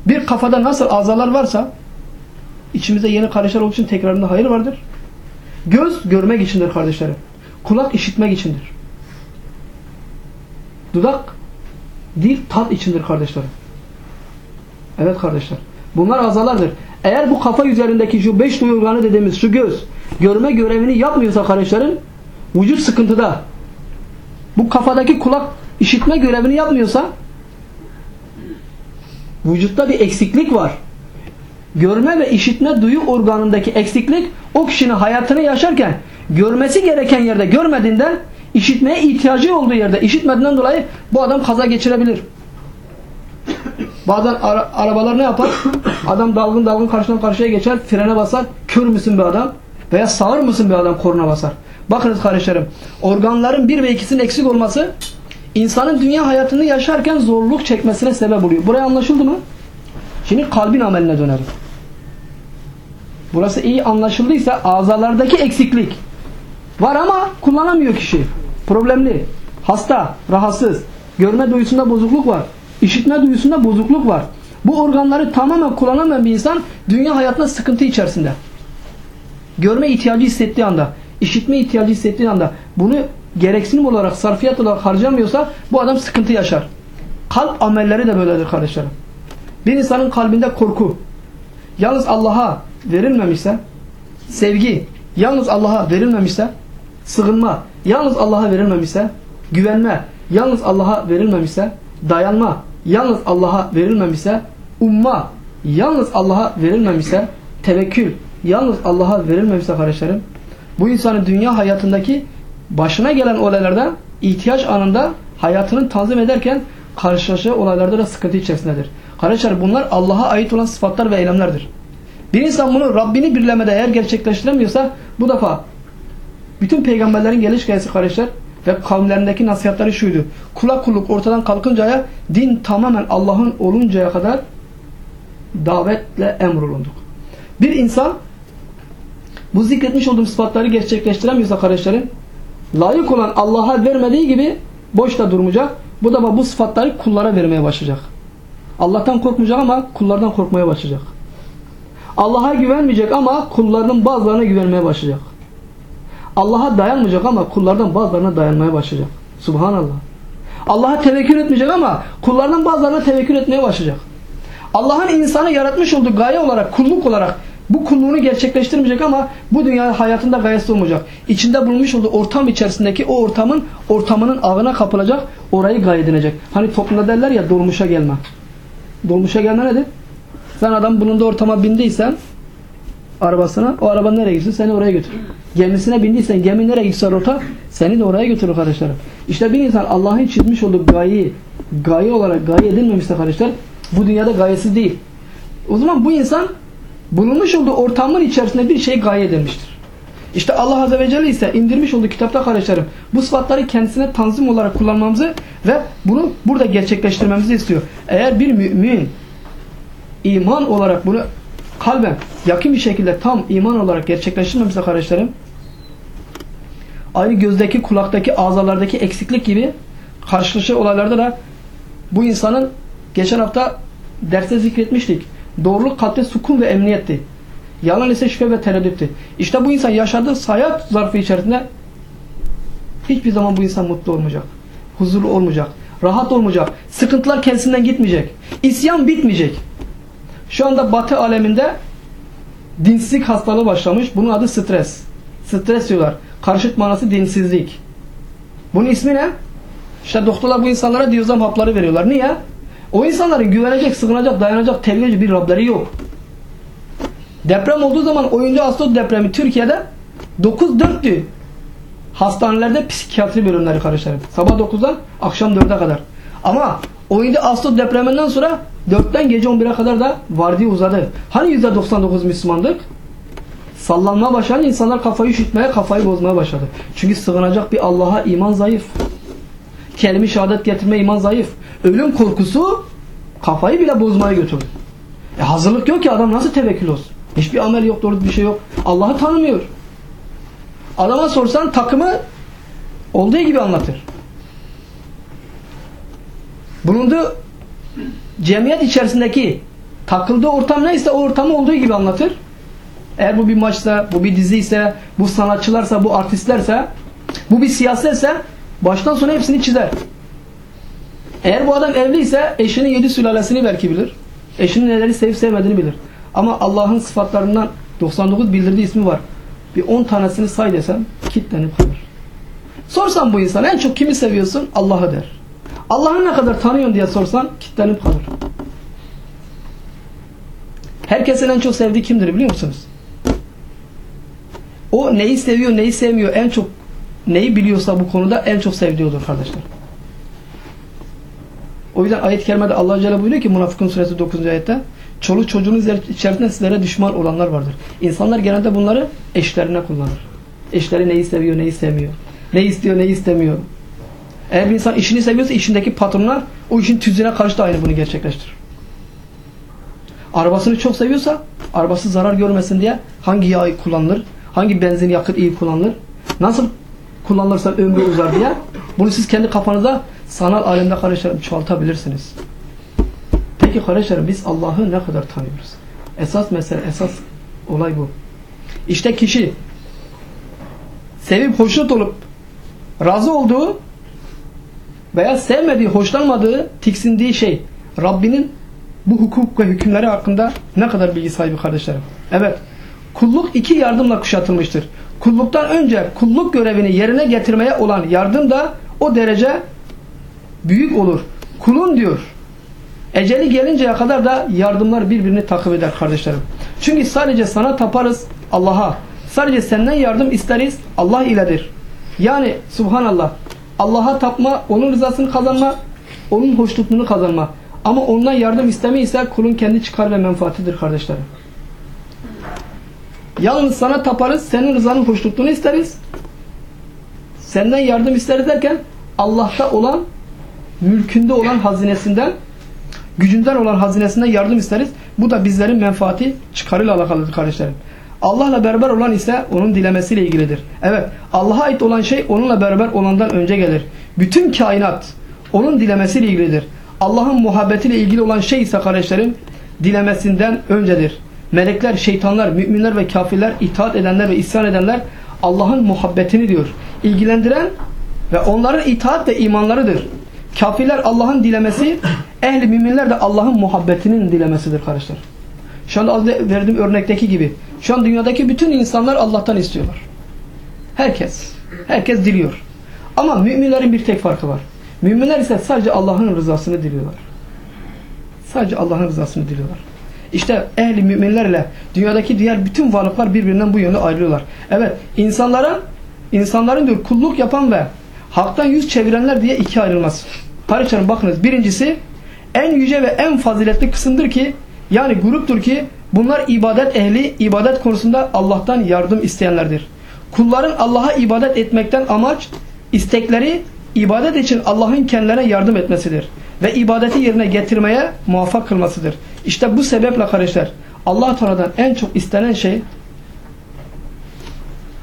Bir kafada nasıl azalar varsa içimizde yeni kardeşler olduğu için tekrarında hayır vardır. Göz görmek içindir kardeşlerim. Kulak işitmek içindir. Dudak dil tat içindir kardeşlerim. Evet kardeşler. Bunlar azalardır. Eğer bu kafa üzerindeki şu beş duyu organı dediğimiz şu göz görme görevini yapmıyorsa kardeşlerin vücut sıkıntıda. Bu kafadaki kulak işitme görevini yapmıyorsa vücutta bir eksiklik var. Görme ve işitme duyu organındaki eksiklik o kişinin hayatını yaşarken görmesi gereken yerde görmediğinden işitmeye ihtiyacı olduğu yerde işitmediğinden dolayı bu adam kaza geçirebilir. Bazen ara, arabalar ne yapar? Adam dalgın dalgın karşıdan karşıya geçer, frene basar. Kör müsün bir adam? Veya sağır mısın bir adam korna basar. Bakınız kardeşlerim, organların bir ve ikisinin eksik olması insanın dünya hayatını yaşarken zorluk çekmesine sebep oluyor. Buraya anlaşıldı mı? Şimdi kalbin ameline dönelim. Burası iyi anlaşıldıysa azalardaki eksiklik var ama kullanamıyor kişi. Problemli, hasta, rahatsız, görme duyusunda bozukluk var, işitme duyusunda bozukluk var. Bu organları tamamen kullanamayan bir insan dünya hayatında sıkıntı içerisinde. Görme ihtiyacı hissettiği anda, işitme ihtiyacı hissettiği anda bunu gereksinim olarak, sarfiyat olarak harcamıyorsa bu adam sıkıntı yaşar. Kalp amelleri de böyledir kardeşlerim. Bir insanın kalbinde korku, yalnız Allah'a verilmemişse, sevgi, yalnız Allah'a verilmemişse, sığınma, yalnız Allah'a verilmemişse, güvenme, yalnız Allah'a verilmemişse, dayanma, yalnız Allah'a verilmemişse, umma, yalnız Allah'a verilmemişse, tevekkül, yalnız Allah'a verilmemişse kardeşlerim, bu insanın dünya hayatındaki başına gelen olaylarda ihtiyaç anında hayatını tanzim ederken karşılaşacağı olaylarda da sıkıntı içerisindedir. Kardeşler bunlar Allah'a ait olan sıfatlar ve eylemlerdir. Bir insan bunu Rabbini birlemede eğer gerçekleştiremiyorsa bu defa bütün peygamberlerin geliş gayesi kardeşler ve kavimlerindeki nasihatleri şuydu. Kulak kulluk ortadan kalkıncaya din tamamen Allah'ın oluncaya kadar davetle emrolunduk. Bir insan bu zikretmiş olduğum sıfatları gerçekleştiremiyorsa kardeşlerim layık olan Allah'a vermediği gibi boşta durmayacak. Bu da bu sıfatları kullara vermeye başlayacak. Allah'tan korkmayacak ama kullardan korkmaya başlayacak. Allah'a güvenmeyecek ama kullarının bazılarına güvenmeye başlayacak. Allah'a dayanmayacak ama kullardan bazılarına dayanmaya başlayacak. Subhanallah. Allah'a tevekkül etmeyecek ama kullardan bazılarına tevekkül etmeye başlayacak. Allah'ın insanı yaratmış olduğu gaye olarak, kulluk olarak bu kulluğunu gerçekleştirmeyecek ama bu dünya hayatında gayesi olmayacak. İçinde bulunmuş olduğu ortam içerisindeki o ortamın ortamının ağına kapılacak, orayı gaye edinecek. Hani toplumda derler ya dolmuşa gelme. Dolmuşa gelme nedir? Sen adam bulunduğu ortama bindiysen arabasına o araba nereye gitsin seni oraya götür. Gemisine bindiysen gemi nereye gitse rota seni de oraya götürür kardeşlerim. İşte bir insan Allah'ın çizmiş olduğu gayeyi gaye olarak gaye edilmemişse kardeşler bu dünyada gayesiz değil. O zaman bu insan bulunmuş olduğu ortamın içerisinde bir şey gaye edilmiştir. İşte Allah Azze ve Celle ise indirmiş olduğu kitapta kardeşlerim bu sıfatları kendisine tanzim olarak kullanmamızı ve bunu burada gerçekleştirmemizi istiyor. Eğer bir mümin iman olarak bunu kalben yakın bir şekilde tam iman olarak gerçekleştirmemişse kardeşlerim aynı gözdeki, kulaktaki, azalardaki eksiklik gibi karşılaşıcı olaylarda da bu insanın geçen hafta derste zikretmiştik. Doğruluk kalpte sukun ve emniyetti. Yalan ise şüphe ve tereddüttü. İşte bu insan yaşadığı hayat zarfı içerisinde hiçbir zaman bu insan mutlu olmayacak. Huzurlu olmayacak. Rahat olmayacak. Sıkıntılar kendisinden gitmeyecek. İsyan bitmeyecek. Şu anda batı aleminde dinsizlik hastalığı başlamış. Bunun adı stres. Stres diyorlar. Karışık manası dinsizlik. Bunun ismi ne? İşte doktorlar bu insanlara diyozam hapları veriyorlar. Niye? O insanların güvenecek, sığınacak, dayanacak, tebliğci bir Rableri yok. Deprem olduğu zaman oyuncu Ağustos depremi Türkiye'de 9-4'tü. Hastanelerde psikiyatri bölümleri karıştırır. Sabah 9'dan akşam 4'e kadar. Ama oyuncu Ağustos depreminden sonra 4'ten gece 11'e kadar da vardiya uzadı. Hani %99 Müslümandık? Sallanma başladı. insanlar kafayı üşütmeye, kafayı bozmaya başladı. Çünkü sığınacak bir Allah'a iman zayıf. Kelime şehadet getirme iman zayıf. Ölüm korkusu kafayı bile bozmaya götürdü. E hazırlık yok ki adam nasıl tevekkül olsun? Hiçbir amel yok, doğru bir şey yok. Allah'ı tanımıyor. Adama sorsan takımı olduğu gibi anlatır. Bulunduğu cemiyet içerisindeki takıldığı ortam neyse o ortamı olduğu gibi anlatır. Eğer bu bir maçsa, bu bir dizi ise, bu sanatçılarsa, bu artistlerse, bu bir siyasetse baştan sona hepsini çizer. Eğer bu adam evliyse eşinin yedi sülalesini belki bilir. Eşinin neleri sevip sevmediğini bilir. Ama Allah'ın sıfatlarından 99 bildirdiği ismi var. Bir 10 tanesini say desem kitlenip kalır. Sorsan bu insan en çok kimi seviyorsun? Allah'ı der. Allah'ı ne kadar tanıyorsun diye sorsan kitlenip kalır. Herkesin en çok sevdiği kimdir biliyor musunuz? O neyi seviyor, neyi sevmiyor, en çok neyi biliyorsa bu konuda en çok sevdiği odur kardeşler. O yüzden ayet-i kerimede Allah Celle buyuruyor ki Münafıkun suresi 9. ayette çoluk çocuğunuz içerisinde sizlere düşman olanlar vardır. İnsanlar genelde bunları eşlerine kullanır. Eşleri neyi seviyor, neyi sevmiyor. Ne istiyor, neyi istemiyor. Eğer bir insan işini seviyorsa işindeki patronlar o işin tüzüğüne karşı da aynı bunu gerçekleştirir. Arabasını çok seviyorsa arabası zarar görmesin diye hangi yağ kullanılır, hangi benzin yakıt iyi kullanılır, nasıl kullanılırsa ömrü uzar diye bunu siz kendi kafanıza sanal alemde kardeşlerim çoğaltabilirsiniz. Peki kardeşlerim biz Allah'ı ne kadar tanıyoruz? Esas mesele, esas olay bu. İşte kişi sevip hoşnut olup razı olduğu veya sevmediği, hoşlanmadığı, tiksindiği şey Rabbinin bu hukuk ve hükümleri hakkında ne kadar bilgi sahibi kardeşlerim? Evet. Kulluk iki yardımla kuşatılmıştır. Kulluktan önce kulluk görevini yerine getirmeye olan yardım da o derece büyük olur. Kulun diyor. Eceli gelinceye kadar da yardımlar birbirini takip eder kardeşlerim. Çünkü sadece sana taparız Allah'a. Sadece senden yardım isteriz Allah iledir. Yani subhanallah Allah'a tapma, onun rızasını kazanma, onun hoşnutluğunu kazanma. Ama ondan yardım isteme ise kulun kendi çıkar ve menfaatidir kardeşlerim. Yalnız sana taparız, senin rızanın hoşnutluğunu isteriz. Senden yardım isteriz derken Allah'ta olan, mülkünde olan hazinesinden, gücünden olan hazinesinden yardım isteriz. Bu da bizlerin menfaati çıkarıyla alakalıdır kardeşlerim. Allah'la beraber olan ise onun dilemesiyle ilgilidir. Evet, Allah'a ait olan şey onunla beraber olandan önce gelir. Bütün kainat onun dilemesiyle ilgilidir. Allah'ın muhabbetiyle ilgili olan şey ise kardeşlerim dilemesinden öncedir. Melekler, şeytanlar, müminler ve kafirler, itaat edenler ve isyan edenler Allah'ın muhabbetini diyor. İlgilendiren ve onların itaat ve imanlarıdır. Kafirler Allah'ın dilemesi, ehli müminler de Allah'ın muhabbetinin dilemesidir kardeşler. Şu anda verdiğim örnekteki gibi. Şu an dünyadaki bütün insanlar Allah'tan istiyorlar. Herkes. Herkes diliyor. Ama müminlerin bir tek farkı var. Müminler ise sadece Allah'ın rızasını diliyorlar. Sadece Allah'ın rızasını diliyorlar. İşte ehli müminlerle dünyadaki diğer bütün varlıklar birbirinden bu yönde ayrılıyorlar. Evet insanlara insanların diyor kulluk yapan ve haktan yüz çevirenler diye iki ayrılmaz. Kardeşlerim bakınız birincisi en yüce ve en faziletli kısımdır ki yani gruptur ki bunlar ibadet ehli ibadet konusunda Allah'tan yardım isteyenlerdir. Kulların Allah'a ibadet etmekten amaç istekleri ibadet için Allah'ın kendilerine yardım etmesidir ve ibadeti yerine getirmeye muvaffak kılmasıdır. İşte bu sebeple kardeşler Allah Teala'dan en çok istenen şey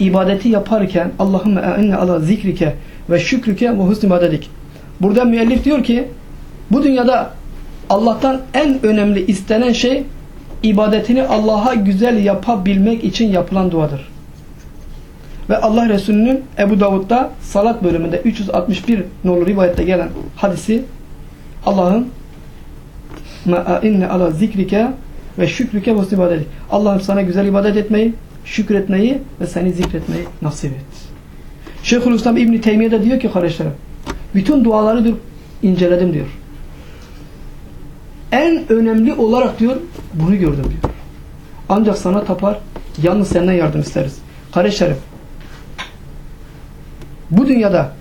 ibadeti yaparken Allahümme e'inne ala zikrike ve şükrike ve husn ibadedik. Burada müellif diyor ki bu dünyada Allah'tan en önemli istenen şey ibadetini Allah'a güzel yapabilmek için yapılan duadır. Ve Allah Resulü'nün Ebu Davud'da salat bölümünde 361 nolu rivayette gelen hadisi Allah'ın inne ala zikrike ve şükrike ve ibadetik. Allah'ım sana güzel ibadet etmeyi, şükretmeyi ve seni zikretmeyi nasip et. Şeyhülislam İbn Teymiye de diyor ki kardeşlerim, bütün duaları diyor, inceledim diyor. En önemli olarak diyor, bunu gördüm diyor. Ancak sana tapar, yalnız senden yardım isteriz. Kardeşlerim, bu dünyada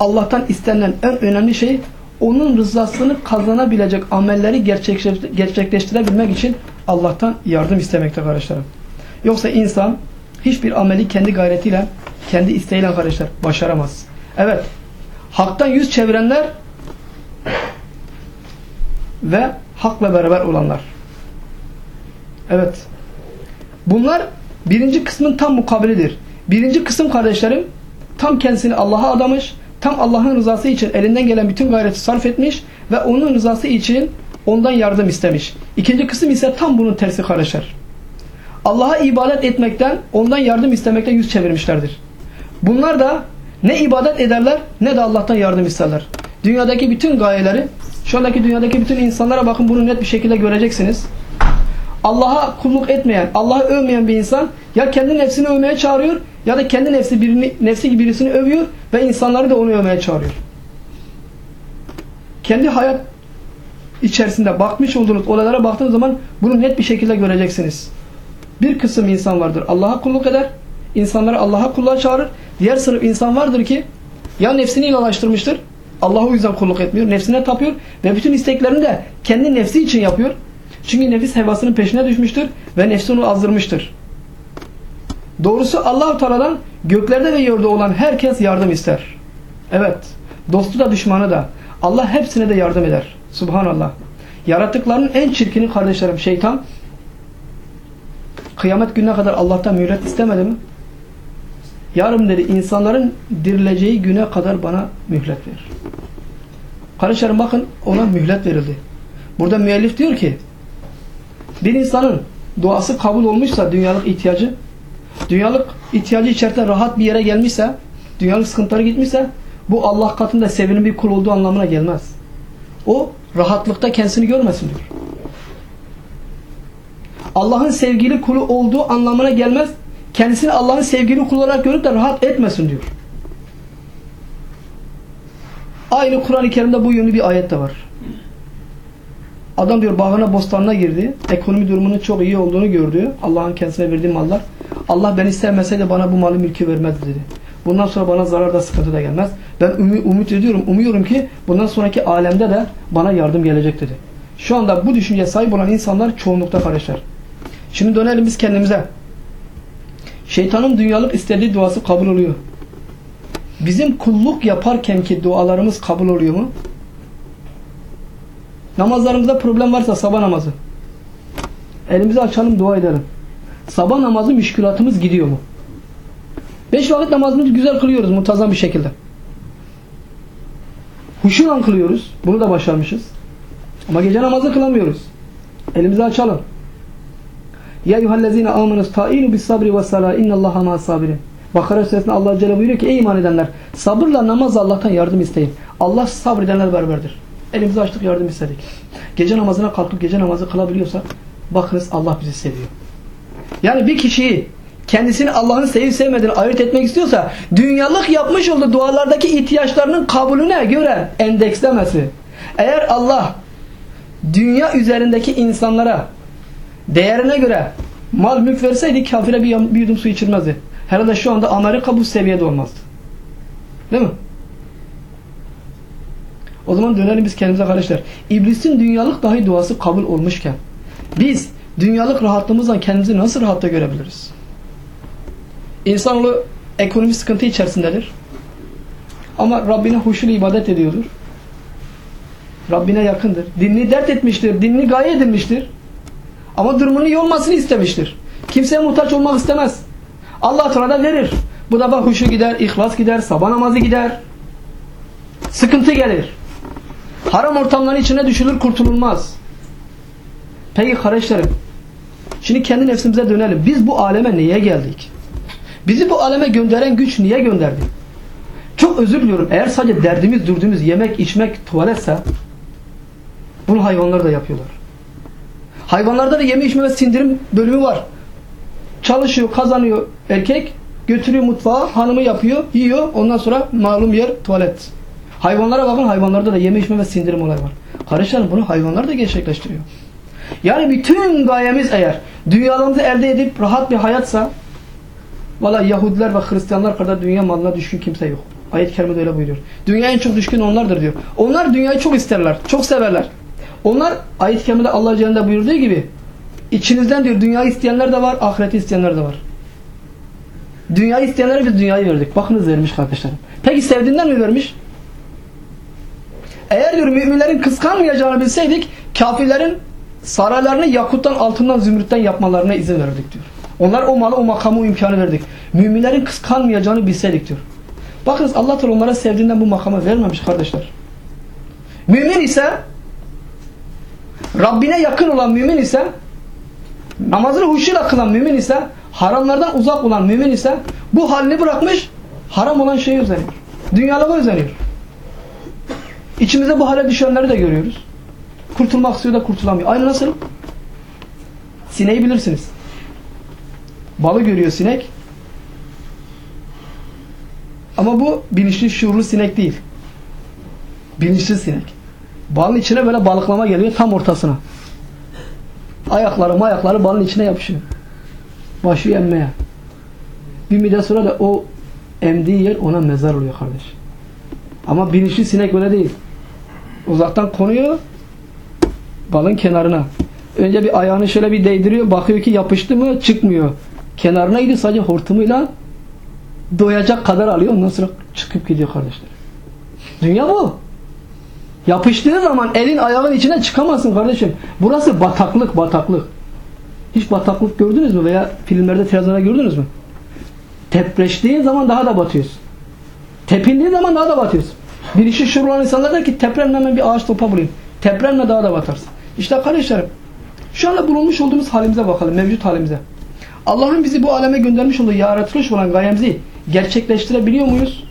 Allah'tan istenilen en önemli şey onun rızasını kazanabilecek amelleri gerçekleştirebilmek için Allah'tan yardım istemekte kardeşlerim. Yoksa insan hiçbir ameli kendi gayretiyle, kendi isteğiyle kardeşler başaramaz. Evet, haktan yüz çevirenler ve hakla beraber olanlar. Evet. Bunlar birinci kısmın tam mukabilidir. Birinci kısım kardeşlerim tam kendisini Allah'a adamış, tam Allah'ın rızası için elinden gelen bütün gayreti sarf etmiş ve onun rızası için ondan yardım istemiş. İkinci kısım ise tam bunun tersi kardeşler. Allah'a ibadet etmekten, ondan yardım istemekten yüz çevirmişlerdir. Bunlar da ne ibadet ederler ne de Allah'tan yardım isterler. Dünyadaki bütün gayeleri, şu andaki dünyadaki bütün insanlara bakın bunu net bir şekilde göreceksiniz. Allah'a kulluk etmeyen, Allah'ı övmeyen bir insan ya kendi nefsini övmeye çağırıyor ya da kendi nefsi birini, nefsi gibi birisini övüyor ve insanları da onu övmeye çağırıyor. Kendi hayat içerisinde bakmış olduğunuz olaylara baktığınız zaman bunu net bir şekilde göreceksiniz. Bir kısım insan vardır Allah'a kulluk eder, insanları Allah'a kulluğa çağırır. Diğer sınıf insan vardır ki ya nefsini ilahlaştırmıştır, Allah'a o yüzden kulluk etmiyor, nefsine tapıyor ve bütün isteklerini de kendi nefsi için yapıyor. Çünkü nefis hevasının peşine düşmüştür ve nefsi onu azdırmıştır. Doğrusu Allah-u Teala'dan göklerde ve yerde olan herkes yardım ister. Evet. Dostu da düşmanı da. Allah hepsine de yardım eder. Subhanallah. Yarattıklarının en çirkini kardeşlerim şeytan kıyamet gününe kadar Allah'tan mühlet istemedi mi? Yarım dedi insanların dirileceği güne kadar bana mühlet ver. Kardeşlerim bakın ona mühlet verildi. Burada müellif diyor ki bir insanın duası kabul olmuşsa dünyalık ihtiyacı dünyalık ihtiyacı içerisinde rahat bir yere gelmişse dünyalık sıkıntıları gitmişse bu Allah katında sevinin bir kul olduğu anlamına gelmez. O rahatlıkta kendisini görmesin diyor. Allah'ın sevgili kulu olduğu anlamına gelmez. Kendisini Allah'ın sevgili kulu olarak görüp de rahat etmesin diyor. Aynı Kur'an-ı Kerim'de bu yönlü bir ayet de var. Adam diyor bağına bostanına girdi. Ekonomi durumunun çok iyi olduğunu gördü. Allah'ın kendisine verdiği mallar. Allah beni sevmeseydi bana bu malı mülkü vermezdi dedi. Bundan sonra bana zarar da sıkıntı da gelmez. Ben umut ediyorum, umuyorum ki bundan sonraki alemde de bana yardım gelecek dedi. Şu anda bu düşünceye sahip olan insanlar çoğunlukta kardeşler. Şimdi dönelim biz kendimize. Şeytanın dünyalık istediği duası kabul oluyor. Bizim kulluk yaparken ki dualarımız kabul oluyor mu? Namazlarımızda problem varsa sabah namazı. Elimizi açalım dua edelim. Sabah namazı müşkülatımız gidiyor mu? Beş vakit namazımızı güzel kılıyoruz muntazam bir şekilde. Huşuyla kılıyoruz. Bunu da başarmışız. Ama gece namazı kılamıyoruz. Elimizi açalım. Ya eyyühellezine amenus ta'inu bis sabri ve sala innallaha ma'as sabirin. Bakara suresinde Allah Celle buyuruyor ki ey iman edenler sabırla namaz Allah'tan yardım isteyin. Allah sabredenler beraberdir. Elimizi açtık yardım istedik. Gece namazına kalktık gece namazı kılabiliyorsak bakınız Allah bizi seviyor. Yani bir kişiyi kendisini Allah'ın sevip sevmediğini ayırt etmek istiyorsa dünyalık yapmış olduğu dualardaki ihtiyaçlarının kabulüne göre endekslemesi. Eğer Allah dünya üzerindeki insanlara değerine göre mal mülk verseydi kafire bir, bir yudum su içirmezdi. Herhalde şu anda Amerika bu seviyede olmazdı. Değil mi? O zaman dönelim biz kendimize kardeşler. İblisin dünyalık dahi duası kabul olmuşken biz dünyalık rahatlığımızla kendimizi nasıl rahatta görebiliriz? İnsanoğlu ekonomi sıkıntı içerisindedir. Ama Rabbine huşuyla ibadet ediyordur. Rabbine yakındır. Dinini dert etmiştir. Dinini gaye edilmiştir. Ama durumunun iyi olmasını istemiştir. Kimseye muhtaç olmak istemez. Allah Teala da verir. Bu defa huşu gider, ihlas gider, sabah namazı gider. Sıkıntı gelir. Haram ortamların içine düşülür, kurtululmaz. Peki kardeşlerim, şimdi kendi nefsimize dönelim. Biz bu aleme niye geldik? Bizi bu aleme gönderen güç niye gönderdi? Çok özür diliyorum. Eğer sadece derdimiz, durdumuz yemek, içmek, tuvaletse bunu hayvanlar da yapıyorlar. Hayvanlarda da yeme içme ve sindirim bölümü var. Çalışıyor, kazanıyor erkek, götürüyor mutfağa, hanımı yapıyor, yiyor. Ondan sonra malum yer tuvalet. Hayvanlara bakın hayvanlarda da yeme içme ve sindirim olayı var. Kardeşlerim bunu hayvanlar da gerçekleştiriyor. Yani bütün gayemiz eğer dünyalarımızı elde edip rahat bir hayatsa valla Yahudiler ve Hristiyanlar kadar dünya malına düşkün kimse yok. Ayet-i Kerime'de öyle buyuruyor. Dünya en çok düşkün onlardır diyor. Onlar dünyayı çok isterler, çok severler. Onlar ayet-i kerimede Allah Celle buyurduğu gibi içinizden diyor dünyayı isteyenler de var, ahireti isteyenler de var. Dünyayı isteyenlere biz dünyayı verdik. Bakınız vermiş kardeşlerim. Peki sevdiğinden mi vermiş? Eğer diyor müminlerin kıskanmayacağını bilseydik kafirlerin saraylarını yakuttan, altından, zümrütten yapmalarına izin verdik diyor. Onlar o malı, o makamı, o imkanı verdik. Müminlerin kıskanmayacağını bilseydik diyor. Bakınız Allah onlara sevdiğinden bu makamı vermemiş kardeşler. Mümin ise Rabbine yakın olan mümin ise namazını huşuyla kılan mümin ise haramlardan uzak olan mümin ise bu halini bırakmış haram olan şeye özeniyor. Dünyalığa özeniyor. İçimizde bu hale düşenleri de görüyoruz. Kurtulmak istiyor da kurtulamıyor. Aynı nasıl? Sineği bilirsiniz. Balı görüyor sinek. Ama bu bilinçli şuurlu sinek değil. Bilinçli sinek. Balın içine böyle balıklama geliyor tam ortasına. Ayakları ayakları balın içine yapışıyor. Başlıyor emmeye. Bir müddet sonra da o emdiği yer ona mezar oluyor kardeş. Ama bilinçli sinek öyle değil. Uzaktan konuyor balın kenarına. Önce bir ayağını şöyle bir değdiriyor. Bakıyor ki yapıştı mı çıkmıyor. Kenarına gidiyor sadece hortumuyla doyacak kadar alıyor. Ondan sonra çıkıp gidiyor kardeşler. Dünya bu. Yapıştığı zaman elin ayağın içine çıkamazsın kardeşim. Burası bataklık bataklık. Hiç bataklık gördünüz mü? Veya filmlerde televizyonda gördünüz mü? Tepreştiğin zaman daha da batıyorsun. Tepindiğin zaman daha da batıyorsun. Bir işi şuur olan insanlar der ki teprenle hemen bir ağaç topa bulayım. Teprenle daha da batarsın. İşte kardeşlerim şu anda bulunmuş olduğumuz halimize bakalım. Mevcut halimize. Allah'ın bizi bu aleme göndermiş olduğu yaratılış olan gayemizi gerçekleştirebiliyor muyuz?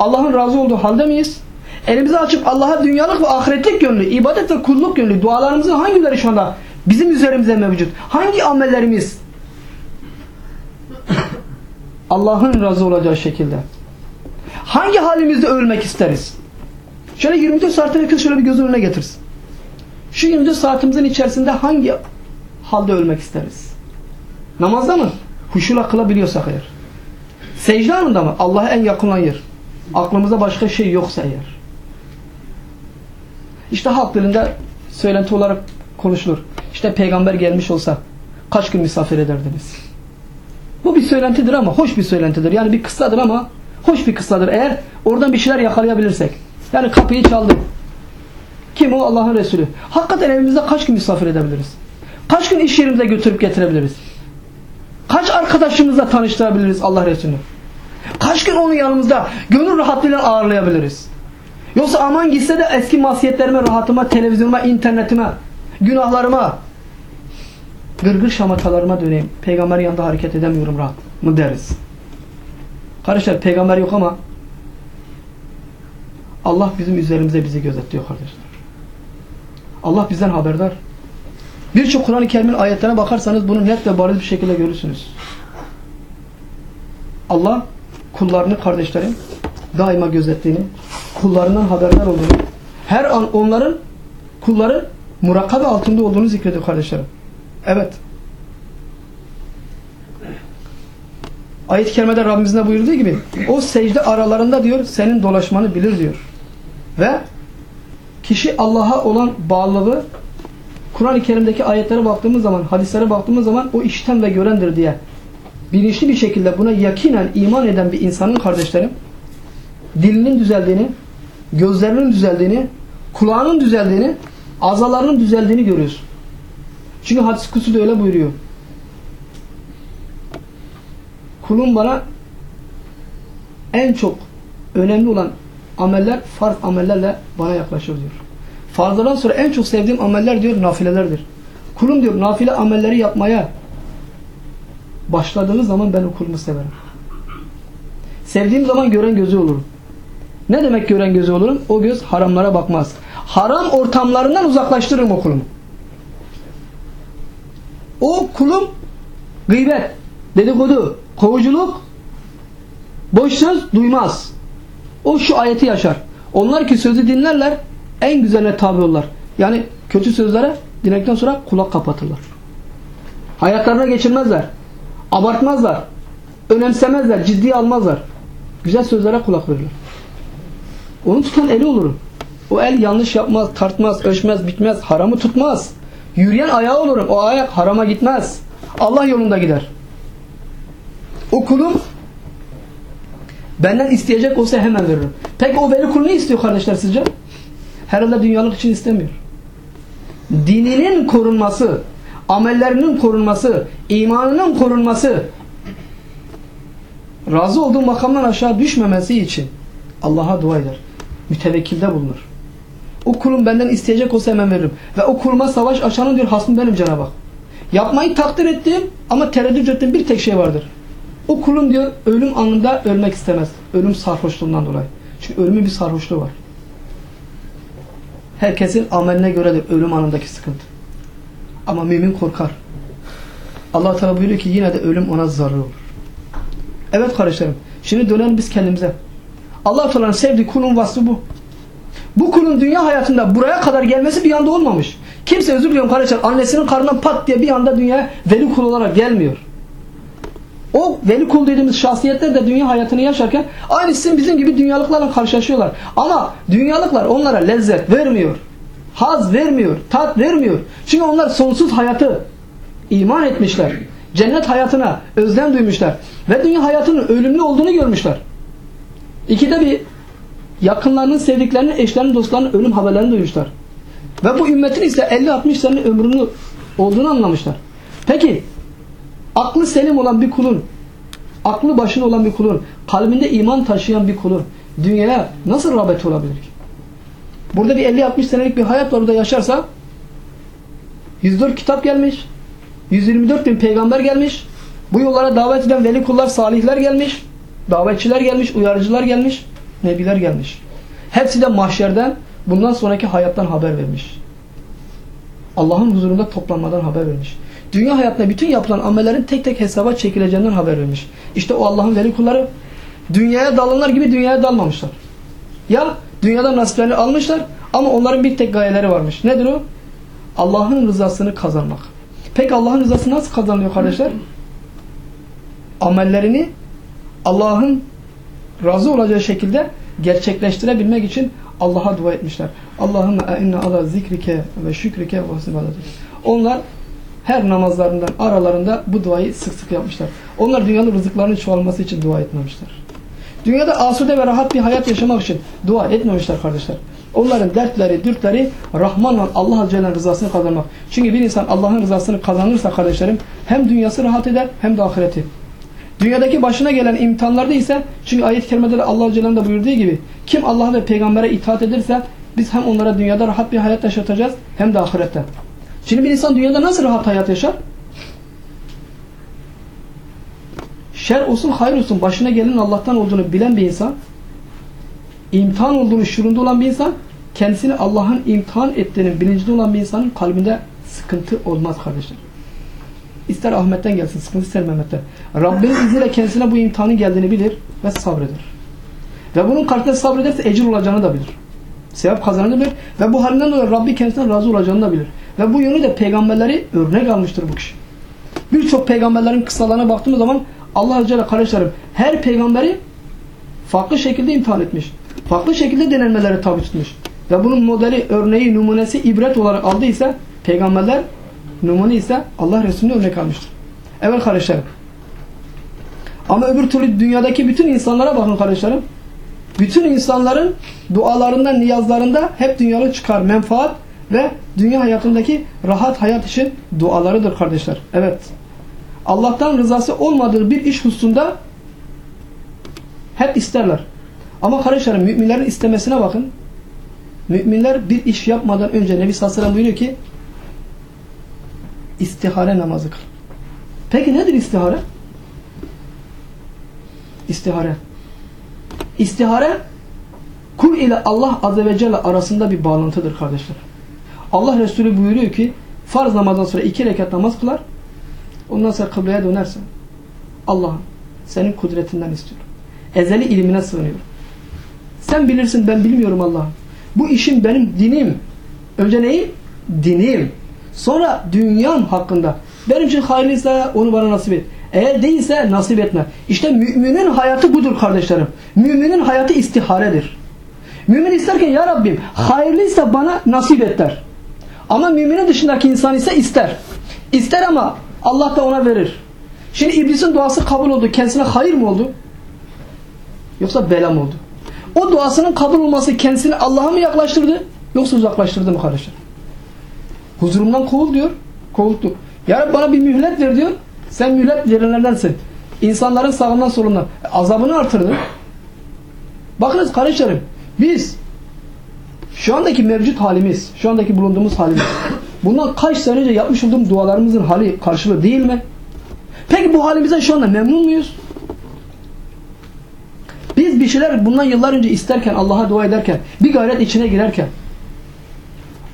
Allah'ın razı olduğu halde miyiz? Elimizi açıp Allah'a dünyalık ve ahiretlik gönlü, ibadet ve kulluk gönlü, dualarımızın hangileri şu anda bizim üzerimize mevcut? Hangi amellerimiz Allah'ın razı olacağı şekilde? Hangi halimizde ölmek isteriz? Şöyle 24 saatte herkes şöyle bir gözün önüne getirsin. Şu 24 saatimizin içerisinde hangi halde ölmek isteriz? Namazda mı? Huşuyla kılabiliyorsak eğer. Secde anında mı? Allah'a en yakın yer. Aklımızda başka şey yoksa eğer. İşte halk dilinde söylenti olarak konuşulur. İşte peygamber gelmiş olsa kaç gün misafir ederdiniz? Bu bir söylentidir ama hoş bir söylentidir. Yani bir kıssadır ama hoş bir kıssadır. Eğer oradan bir şeyler yakalayabilirsek. Yani kapıyı çaldı. Kim o? Allah'ın Resulü. Hakikaten evimizde kaç gün misafir edebiliriz? Kaç gün iş yerimize götürüp getirebiliriz? Kaç arkadaşımızla tanıştırabiliriz Allah Resulü'nü? Kaç gün onun yanımızda gönül rahatlığıyla ağırlayabiliriz? Yoksa aman gitse de eski masiyetlerime, rahatıma, televizyonuma, internetime, günahlarıma, gırgır şamatalarıma döneyim. Peygamber yanında hareket edemiyorum rahat mı deriz. Kardeşler peygamber yok ama Allah bizim üzerimize bizi gözetliyor kardeşler. Allah bizden haberdar. Birçok Kur'an-ı Kerim'in ayetlerine bakarsanız bunu net ve bariz bir şekilde görürsünüz. Allah kullarını kardeşlerim daima gözettiğini, kullarından haberdar olduğunu, her an onların kulları murakabe altında olduğunu zikrediyor kardeşlerim. Evet. Ayet-i kerimede Rabbimizin de buyurduğu gibi o secde aralarında diyor senin dolaşmanı bilir diyor. Ve kişi Allah'a olan bağlılığı Kur'an-ı Kerim'deki ayetlere baktığımız zaman, hadislere baktığımız zaman o işten ve görendir diye bilinçli bir şekilde buna yakinen iman eden bir insanın kardeşlerim dilinin düzeldiğini, gözlerinin düzeldiğini, kulağının düzeldiğini, azalarının düzeldiğini görüyoruz. Çünkü hadis kutusu da öyle buyuruyor. Kulum bana en çok önemli olan ameller farz amellerle bana yaklaşır diyor. Farzlardan sonra en çok sevdiğim ameller diyor nafilelerdir. Kulum diyor nafile amelleri yapmaya başladığınız zaman ben o kulumu severim. Sevdiğim zaman gören gözü olurum. Ne demek gören gözü olurum? O göz haramlara bakmaz. Haram ortamlarından uzaklaştırırım o kulumu. O kulum gıybet, dedikodu, kovuculuk, boş söz duymaz. O şu ayeti yaşar. Onlar ki sözü dinlerler, en güzeline tabi olurlar. Yani kötü sözlere dinledikten sonra kulak kapatırlar. Hayatlarına geçirmezler. Abartmazlar. Önemsemezler. Ciddiye almazlar. Güzel sözlere kulak verirler. Onu tutan eli olurum. O el yanlış yapmaz, tartmaz, ölçmez, bitmez, haramı tutmaz. Yürüyen ayağı olurum. O ayak harama gitmez. Allah yolunda gider. O kulum benden isteyecek olsa hemen veririm. Peki o veli kul ne istiyor kardeşler sizce? Herhalde dünyalık için istemiyor. Dininin korunması, amellerinin korunması, imanının korunması, razı olduğu makamdan aşağı düşmemesi için Allah'a dua eder. Mütevekkilde bulunur. O kulum benden isteyecek olsa hemen veririm. Ve o kuluma savaş açanın diyor hasmım benim Cenab-ı Hak. Yapmayı takdir ettiğim ama tereddüt ettiğim bir tek şey vardır. O kulum diyor ölüm anında ölmek istemez. Ölüm sarhoşluğundan dolayı. Çünkü ölümün bir sarhoşluğu var. Herkesin ameline göredir ölüm anındaki sıkıntı. Ama mümin korkar. Allah Teala buyuruyor ki yine de ölüm ona zarar olur. Evet kardeşlerim. Şimdi dönelim biz kendimize. Allah Teala'nın sevdiği kulun vasfı bu. Bu kulun dünya hayatında buraya kadar gelmesi bir anda olmamış. Kimse özür diliyorum kardeşler annesinin karnından pat diye bir anda dünyaya veli kul olarak gelmiyor. O veli kul dediğimiz şahsiyetler de dünya hayatını yaşarken aynı sizin bizim gibi dünyalıklarla karşılaşıyorlar. Ama dünyalıklar onlara lezzet vermiyor. Haz vermiyor. Tat vermiyor. Çünkü onlar sonsuz hayatı iman etmişler. Cennet hayatına özlem duymuşlar. Ve dünya hayatının ölümlü olduğunu görmüşler. İkide bir yakınlarının, sevdiklerinin, eşlerinin, dostlarının ölüm haberlerini duymuşlar. Ve bu ümmetin ise 50-60 senenin ömrünü olduğunu anlamışlar. Peki aklı selim olan bir kulun, aklı başında olan bir kulun, kalbinde iman taşıyan bir kulun dünyaya nasıl rağbet olabilir ki? Burada bir 50-60 senelik bir hayat var orada yaşarsa 104 kitap gelmiş, 124 bin peygamber gelmiş, bu yollara davet eden veli kullar, salihler gelmiş, davetçiler gelmiş, uyarıcılar gelmiş, nebiler gelmiş. Hepsi de mahşerden, bundan sonraki hayattan haber vermiş. Allah'ın huzurunda toplanmadan haber vermiş. Dünya hayatında bütün yapılan amellerin tek tek hesaba çekileceğinden haber vermiş. İşte o Allah'ın veli kulları dünyaya dalanlar gibi dünyaya dalmamışlar. Ya dünyada nasiplerini almışlar ama onların bir tek gayeleri varmış. Nedir o? Allah'ın rızasını kazanmak. Peki Allah'ın rızası nasıl kazanılıyor kardeşler? Amellerini Allah'ın razı olacağı şekilde gerçekleştirebilmek için Allah'a dua etmişler. Allahümme einne ala zikrike ve şükrike ve husnibadatik. Onlar her namazlarından aralarında bu duayı sık sık yapmışlar. Onlar dünyanın rızıklarının çoğalması için dua etmemişler. Dünyada asude ve rahat bir hayat yaşamak için dua etmemişler kardeşler. Onların dertleri, dürtleri Rahman olan Allah Azze rızasını kazanmak. Çünkü bir insan Allah'ın rızasını kazanırsa kardeşlerim hem dünyası rahat eder hem de ahireti. Dünyadaki başına gelen imtihanlarda ise çünkü ayet-i kerimede de Allah Celle'nin de buyurduğu gibi kim Allah ve peygambere itaat ederse biz hem onlara dünyada rahat bir hayat yaşatacağız hem de ahirette. Şimdi bir insan dünyada nasıl rahat hayat yaşar? Şer olsun hayır olsun başına gelenin Allah'tan olduğunu bilen bir insan imtihan olduğunu şuurunda olan bir insan kendisini Allah'ın imtihan ettiğinin bilincinde olan bir insanın kalbinde sıkıntı olmaz kardeşler. İster Ahmet'ten gelsin, sıkıntı ister Mehmet'ten. Rabbinin izniyle kendisine bu imtihanın geldiğini bilir ve sabreder. Ve bunun karşısında sabrederse ecir olacağını da bilir. Sevap kazanını bilir. Ve bu halinden dolayı Rabbi kendisinden razı olacağını da bilir. Ve bu yönü de peygamberleri örnek almıştır bu kişi. Birçok peygamberlerin kıssalarına baktığımız zaman Allah Azze kardeşlerim her peygamberi farklı şekilde imtihan etmiş. Farklı şekilde denenmelere tabi tutmuş. Ve bunun modeli, örneği, numunesi ibret olarak aldıysa peygamberler numune ise Allah Resulü'nü örnek almıştır. Evet kardeşlerim. Ama öbür türlü dünyadaki bütün insanlara bakın kardeşlerim. Bütün insanların dualarında, niyazlarında hep dünyalı çıkar, menfaat ve dünya hayatındaki rahat hayat için dualarıdır kardeşler. Evet. Allah'tan rızası olmadığı bir iş hususunda hep isterler. Ama kardeşlerim müminlerin istemesine bakın. Müminler bir iş yapmadan önce Nebi sallallahu aleyhi buyuruyor ki istihare namazı kıl. Peki nedir istihare? İstihare. İstihare kul ile Allah azze ve celle arasında bir bağlantıdır kardeşler. Allah Resulü buyuruyor ki farz namazdan sonra iki rekat namaz kılar. Ondan sonra kıbleye dönersen Allah'ım senin kudretinden istiyorum. Ezeli ilimine sığınıyorum. Sen bilirsin ben bilmiyorum Allah'ım. Bu işim benim dinim. Önce neyi? Dinim. Sonra dünyam hakkında. Benim için hayırlıysa onu bana nasip et. Eğer değilse nasip etme. İşte müminin hayatı budur kardeşlerim. Müminin hayatı istiharedir. Mümin isterken ya Rabbim hayırlıysa bana nasip et der. Ama müminin dışındaki insan ise ister. İster ama Allah da ona verir. Şimdi iblisin duası kabul oldu. Kendisine hayır mı oldu? Yoksa bela mı oldu? O duasının kabul olması kendisini Allah'a mı yaklaştırdı? Yoksa uzaklaştırdı mı kardeşler? Huzurumdan kovul diyor. Kovuldu. Ya Rabbi bana bir mühlet ver diyor. Sen mühlet verenlerdensin. İnsanların sağından solundan. Azabını artırdı. Bakınız kardeşlerim. Biz şu andaki mevcut halimiz, şu andaki bulunduğumuz halimiz bundan kaç sene önce yapmış olduğum dualarımızın hali karşılığı değil mi? Peki bu halimizden şu anda memnun muyuz? Biz bir şeyler bundan yıllar önce isterken, Allah'a dua ederken, bir gayret içine girerken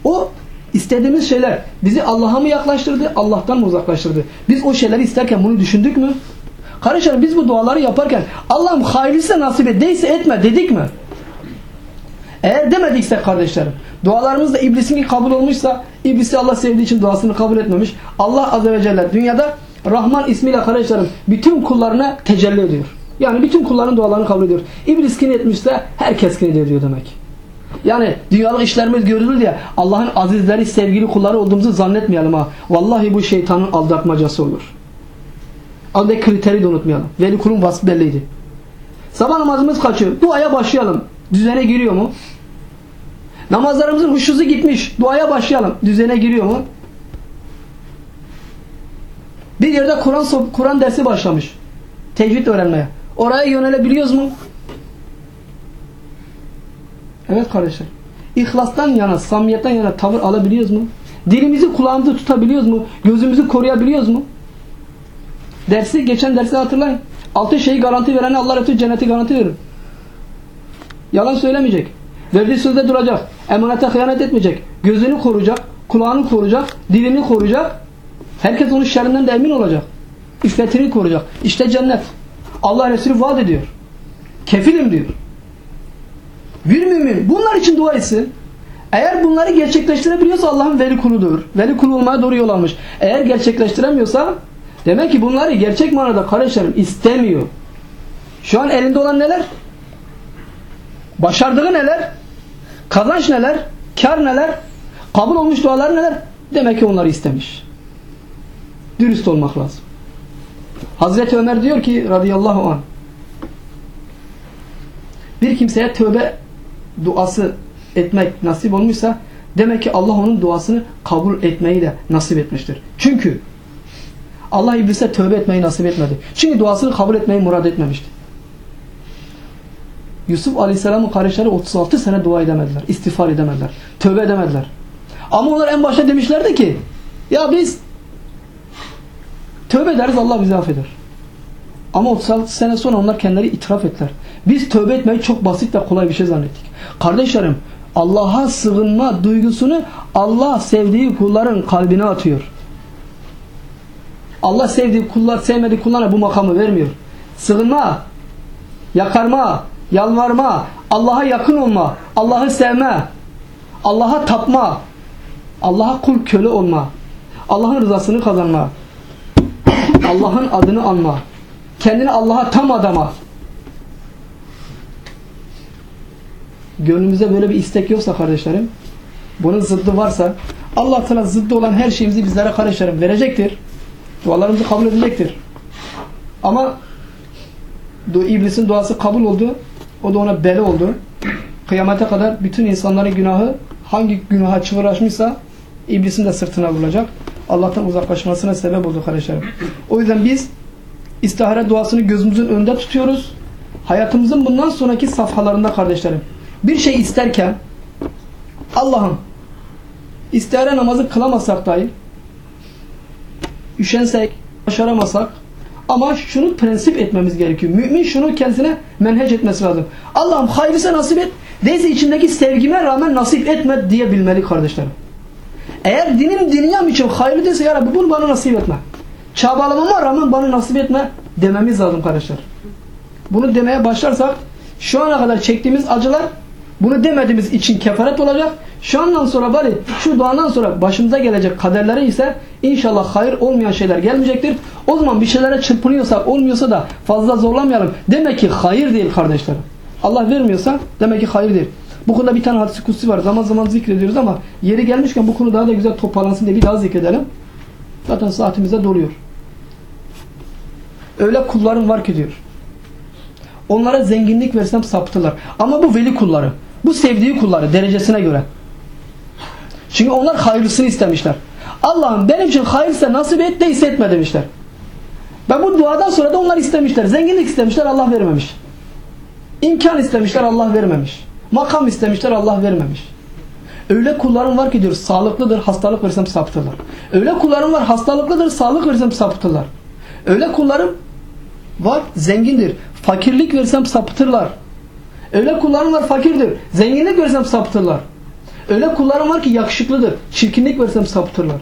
o istediğimiz şeyler bizi Allah'a mı yaklaştırdı, Allah'tan mı uzaklaştırdı? Biz o şeyleri isterken bunu düşündük mü? Kardeşlerim biz bu duaları yaparken Allah'ım hayırlısı nasip et, değilse etme dedik mi? Eğer demedikse kardeşlerim, dualarımız da iblisin kabul olmuşsa, iblisi Allah sevdiği için duasını kabul etmemiş. Allah Azze ve Celle dünyada Rahman ismiyle kardeşlerim bütün kullarına tecelli ediyor. Yani bütün kulların dualarını kabul ediyor. İblis kin etmişse herkes kin ediyor demek. Yani dünyalık işlerimiz görülür diye Allah'ın azizleri, sevgili kulları olduğumuzu zannetmeyelim ha. Vallahi bu şeytanın aldatmacası olur. Aradaki kriteri de unutmayalım. Veli kulun vasfı belliydi. Sabah namazımız kaçıyor. Duaya başlayalım. Düzene giriyor mu? Namazlarımızın huşuzu gitmiş. Duaya başlayalım. Düzene giriyor mu? Bir yerde Kur'an Kur'an dersi başlamış. Tecvid öğrenmeye. Oraya yönelebiliyoruz mu? Evet kardeşler. İhlastan yana, samimiyetten yana tavır alabiliyoruz mu? Dilimizi kulağımızı tutabiliyoruz mu? Gözümüzü koruyabiliyoruz mu? Dersi, geçen dersi hatırlayın. Altı şeyi garanti verene Allah Resulü cenneti garanti verir. Yalan söylemeyecek. Verdiği sözde duracak. Emanete hıyanet etmeyecek. Gözünü koruyacak. Kulağını koruyacak. Dilini koruyacak. Herkes onun şerrinden de emin olacak. İffetini koruyacak. İşte cennet. Allah Resulü vaat ediyor. Kefilim diyor. Bir mümin bunlar için dua etsin. Eğer bunları gerçekleştirebiliyorsa Allah'ın veli kuludur. Veli kulu olmaya doğru yol almış. Eğer gerçekleştiremiyorsa demek ki bunları gerçek manada kardeşlerim istemiyor. Şu an elinde olan neler? Başardığı neler? Kazanç neler? Kar neler? Kabul olmuş dualar neler? Demek ki onları istemiş. Dürüst olmak lazım. Hazreti Ömer diyor ki radıyallahu anh bir kimseye tövbe duası etmek nasip olmuşsa demek ki Allah onun duasını kabul etmeyi de nasip etmiştir. Çünkü Allah iblise tövbe etmeyi nasip etmedi. Çünkü duasını kabul etmeyi murad etmemişti. Yusuf Aleyhisselam'ın kardeşleri 36 sene dua edemediler. istiğfar edemediler. Tövbe edemediler. Ama onlar en başta demişlerdi ki ya biz tövbe ederiz Allah bizi affeder. Ama 36 sene sonra onlar kendileri itiraf ettiler. Biz tövbe etmeyi çok basit ve kolay bir şey zannettik. Kardeşlerim Allah'a sığınma duygusunu Allah sevdiği kulların kalbine atıyor. Allah sevdiği kullar, sevmediği kullara bu makamı vermiyor. Sığınma, yakarma, yalvarma, Allah'a yakın olma, Allah'ı sevme, Allah'a tapma, Allah'a kul köle olma, Allah'ın rızasını kazanma, Allah'ın adını anma, kendini Allah'a tam adama. Gönlümüzde böyle bir istek yoksa kardeşlerim, bunun zıddı varsa Allah Teala zıddı olan her şeyimizi bizlere kardeşlerim verecektir. Dualarımızı kabul edecektir. Ama iblisin duası kabul oldu. O da ona bela oldu. Kıyamete kadar bütün insanların günahı hangi günaha çığıraşmışsa iblisin de sırtına vurulacak. Allah'tan uzaklaşmasına sebep oldu kardeşlerim. O yüzden biz istihare duasını gözümüzün önünde tutuyoruz. Hayatımızın bundan sonraki safhalarında kardeşlerim. Bir şey isterken Allah'ım istihare namazı kılamasak dahi üşensek, başaramasak ama şunu prensip etmemiz gerekiyor. Mümin şunu kendisine menhec etmesi lazım. Allah'ım hayırlısı nasip et. Değilse içindeki sevgime rağmen nasip etme diye bilmeli kardeşlerim. Eğer dinim dünyam için hayırlı değilse ya Rabbi bunu bana nasip etme. Çabalamama rağmen bana nasip etme dememiz lazım kardeşler. Bunu demeye başlarsak şu ana kadar çektiğimiz acılar bunu demediğimiz için kefaret olacak. Şu andan sonra bari şu duadan sonra başımıza gelecek kaderleri ise inşallah hayır olmayan şeyler gelmeyecektir. O zaman bir şeylere çırpınıyorsak olmuyorsa da fazla zorlamayalım. Demek ki hayır değil kardeşlerim. Allah vermiyorsa demek ki hayır değil. Bu konuda bir tane hadis-i kutsi var. Zaman zaman zikrediyoruz ama yeri gelmişken bu konu daha da güzel toparlansın diye bir daha zikredelim. Zaten saatimize doluyor. Öyle kullarım var ki diyor. Onlara zenginlik versem saptılar. Ama bu veli kulları. Bu sevdiği kulları derecesine göre. Çünkü onlar hayırlısını istemişler. Allah'ım benim için hayırsa nasip et de hissetme demişler. Ve bu duadan sonra da onlar istemişler. Zenginlik istemişler Allah vermemiş. İmkan istemişler Allah vermemiş. Makam istemişler Allah vermemiş. Öyle kullarım var ki diyor sağlıklıdır hastalık versem sapıtırlar. Öyle kullarım var hastalıklıdır sağlık versem sapıtırlar. Öyle kullarım var zengindir. Fakirlik versem sapıtırlar. Öyle kullarım var fakirdir. Zenginlik versem sapıtırlar. Öyle kullarım var ki yakışıklıdır. Çirkinlik versem sapıtırlar.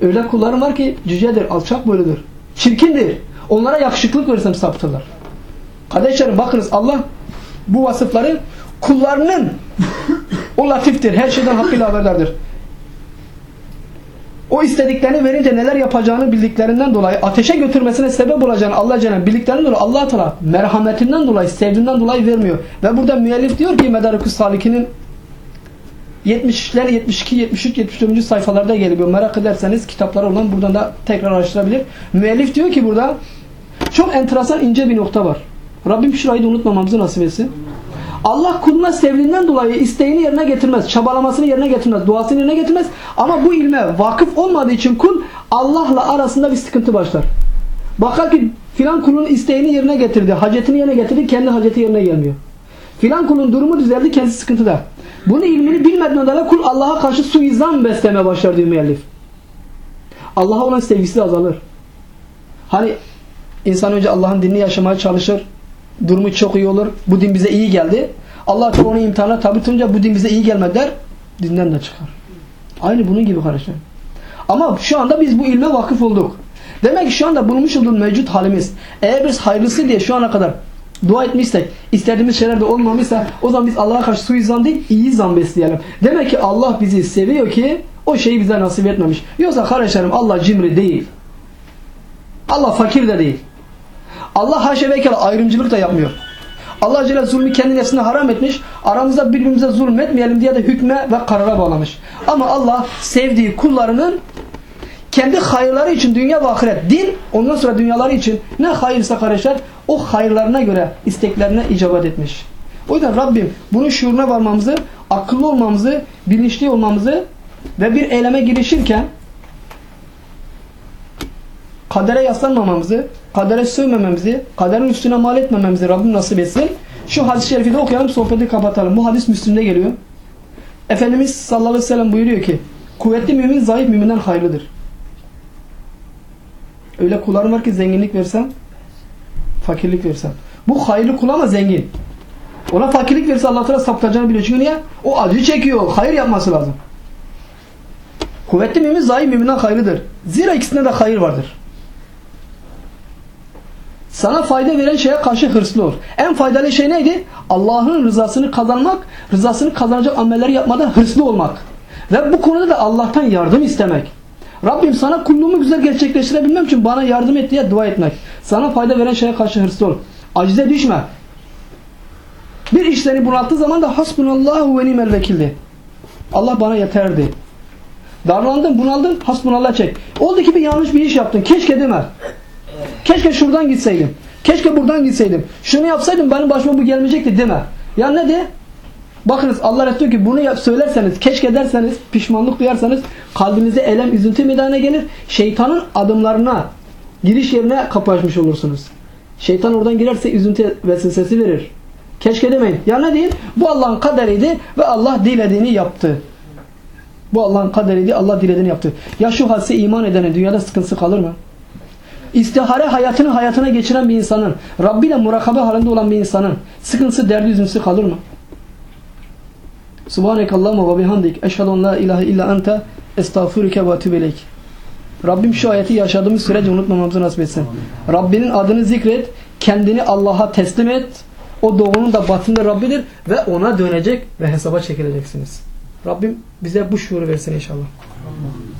Öyle kullarım var ki cücedir, alçak boyludur. Çirkindir. Onlara yakışıklık versem sapıtırlar. Kardeşlerim bakınız Allah bu vasıfları kullarının o latiftir. Her şeyden hakkıyla haberdardır. O istediklerini verince neler yapacağını bildiklerinden dolayı ateşe götürmesine sebep olacağını Allah Cenab bildiklerinden dolayı Allah Teala merhametinden dolayı, sevdiğinden dolayı vermiyor. Ve burada müellif diyor ki Medariküs Salikinin 70'ler 72 73 74. sayfalarda geliyor. Merak ederseniz kitapları olan buradan da tekrar araştırabilir. Müellif diyor ki burada çok enteresan ince bir nokta var. Rabbim şurayı da unutmamamızı nasip etsin. Allah kuluna sevdiğinden dolayı isteğini yerine getirmez. Çabalamasını yerine getirmez. Duasını yerine getirmez. Ama bu ilme vakıf olmadığı için kul Allah'la arasında bir sıkıntı başlar. Bakar ki filan kulun isteğini yerine getirdi. Hacetini yerine getirdi. Kendi haceti yerine gelmiyor. Filan kulun durumu düzeldi. Kendisi sıkıntıda. Bunu ilmini bilmediğinden dolayı kul Allah'a karşı suizan besleme başlar diyor müellif. Allah'a olan sevgisi azalır. Hani insan önce Allah'ın dinini yaşamaya çalışır durumu çok iyi olur. Bu din bize iyi geldi. Allah onu imtihana tabi tutunca bu din bize iyi gelmedi der. Dinden de çıkar. Aynı bunun gibi kardeşler. Ama şu anda biz bu ilme vakıf olduk. Demek ki şu anda bulmuş olduğumuz mevcut halimiz eğer biz hayırlısı diye şu ana kadar dua etmişsek, istediğimiz şeyler de olmamışsa o zaman biz Allah'a karşı suizan değil, iyi zan besleyelim. Demek ki Allah bizi seviyor ki o şeyi bize nasip etmemiş. Yoksa kardeşlerim Allah cimri değil. Allah fakir de değil. Allah haşa ve kela ayrımcılık da yapmıyor. Allah Celle zulmü kendi nefsine haram etmiş. Aramızda birbirimize zulmetmeyelim diye de hükme ve karara bağlamış. Ama Allah sevdiği kullarının kendi hayırları için dünya ve ahiret din ondan sonra dünyaları için ne hayırsa kardeşler o hayırlarına göre isteklerine icabet etmiş. O yüzden Rabbim bunun şuuruna varmamızı, akıllı olmamızı, bilinçli olmamızı ve bir eyleme girişirken kadere yaslanmamamızı, kadere sövmememizi, kaderin üstüne mal etmememizi Rabbim nasip etsin. Şu hadis-i şerifi de okuyalım, sohbeti kapatalım. Bu hadis Müslüm'de geliyor. Efendimiz sallallahu aleyhi ve sellem buyuruyor ki, kuvvetli mümin zayıf müminden hayırlıdır. Öyle kullarım var ki zenginlik versem, fakirlik versem. Bu hayırlı kul ama zengin. Ona fakirlik verirse Allah Teala saptacağını biliyor. Çünkü niye? O acı çekiyor. Hayır yapması lazım. Kuvvetli mümin zayıf müminden hayırlıdır. Zira ikisinde de hayır vardır. Sana fayda veren şeye karşı hırslı ol. En faydalı şey neydi? Allah'ın rızasını kazanmak, rızasını kazanacak amelleri yapmada hırslı olmak. Ve bu konuda da Allah'tan yardım istemek. Rabbim sana kulluğumu güzel gerçekleştirebilmem için bana yardım et diye dua etmek. Sana fayda veren şeye karşı hırslı ol. Acize düşme. Bir iş seni bunalttığı zaman da hasbunallahu ve nimel vekildi. Allah bana yeterdi. Darlandın, bunaldın, hasbunallah çek. Oldu ki bir yanlış bir iş yaptın. Keşke deme. Keşke şuradan gitseydim. Keşke buradan gitseydim. Şunu yapsaydım benim başıma bu gelmeyecekti deme. Ya ne de? Bakınız Allah Resulü diyor ki bunu yap, söylerseniz, keşke derseniz, pişmanlık duyarsanız kalbinize elem, üzüntü meydana gelir. Şeytanın adımlarına, giriş yerine kapı açmış olursunuz. Şeytan oradan girerse üzüntü vesvesesi verir. Keşke demeyin. Ya ne diyeyim? Bu Allah'ın kaderiydi ve Allah dilediğini yaptı. Bu Allah'ın kaderiydi. Allah dilediğini yaptı. Ya şu hadise iman edene dünyada sıkıntısı kalır mı? İstihare hayatını hayatına geçiren bir insanın, Rabbi ile murakabe halinde olan bir insanın sıkıntısı, derdi, üzüntüsü kalır mı? Subhaneke Allahümme ve bihamdik. Eşhedü en la ilahe illa ente estağfurüke ve etûbü ileyk. Rabbim şu ayeti yaşadığımız sürece unutmamamızı nasip etsin. Rabbinin adını zikret, kendini Allah'a teslim et. O doğunun da batında Rabbidir ve ona dönecek ve hesaba çekileceksiniz. Rabbim bize bu şuuru versin inşallah.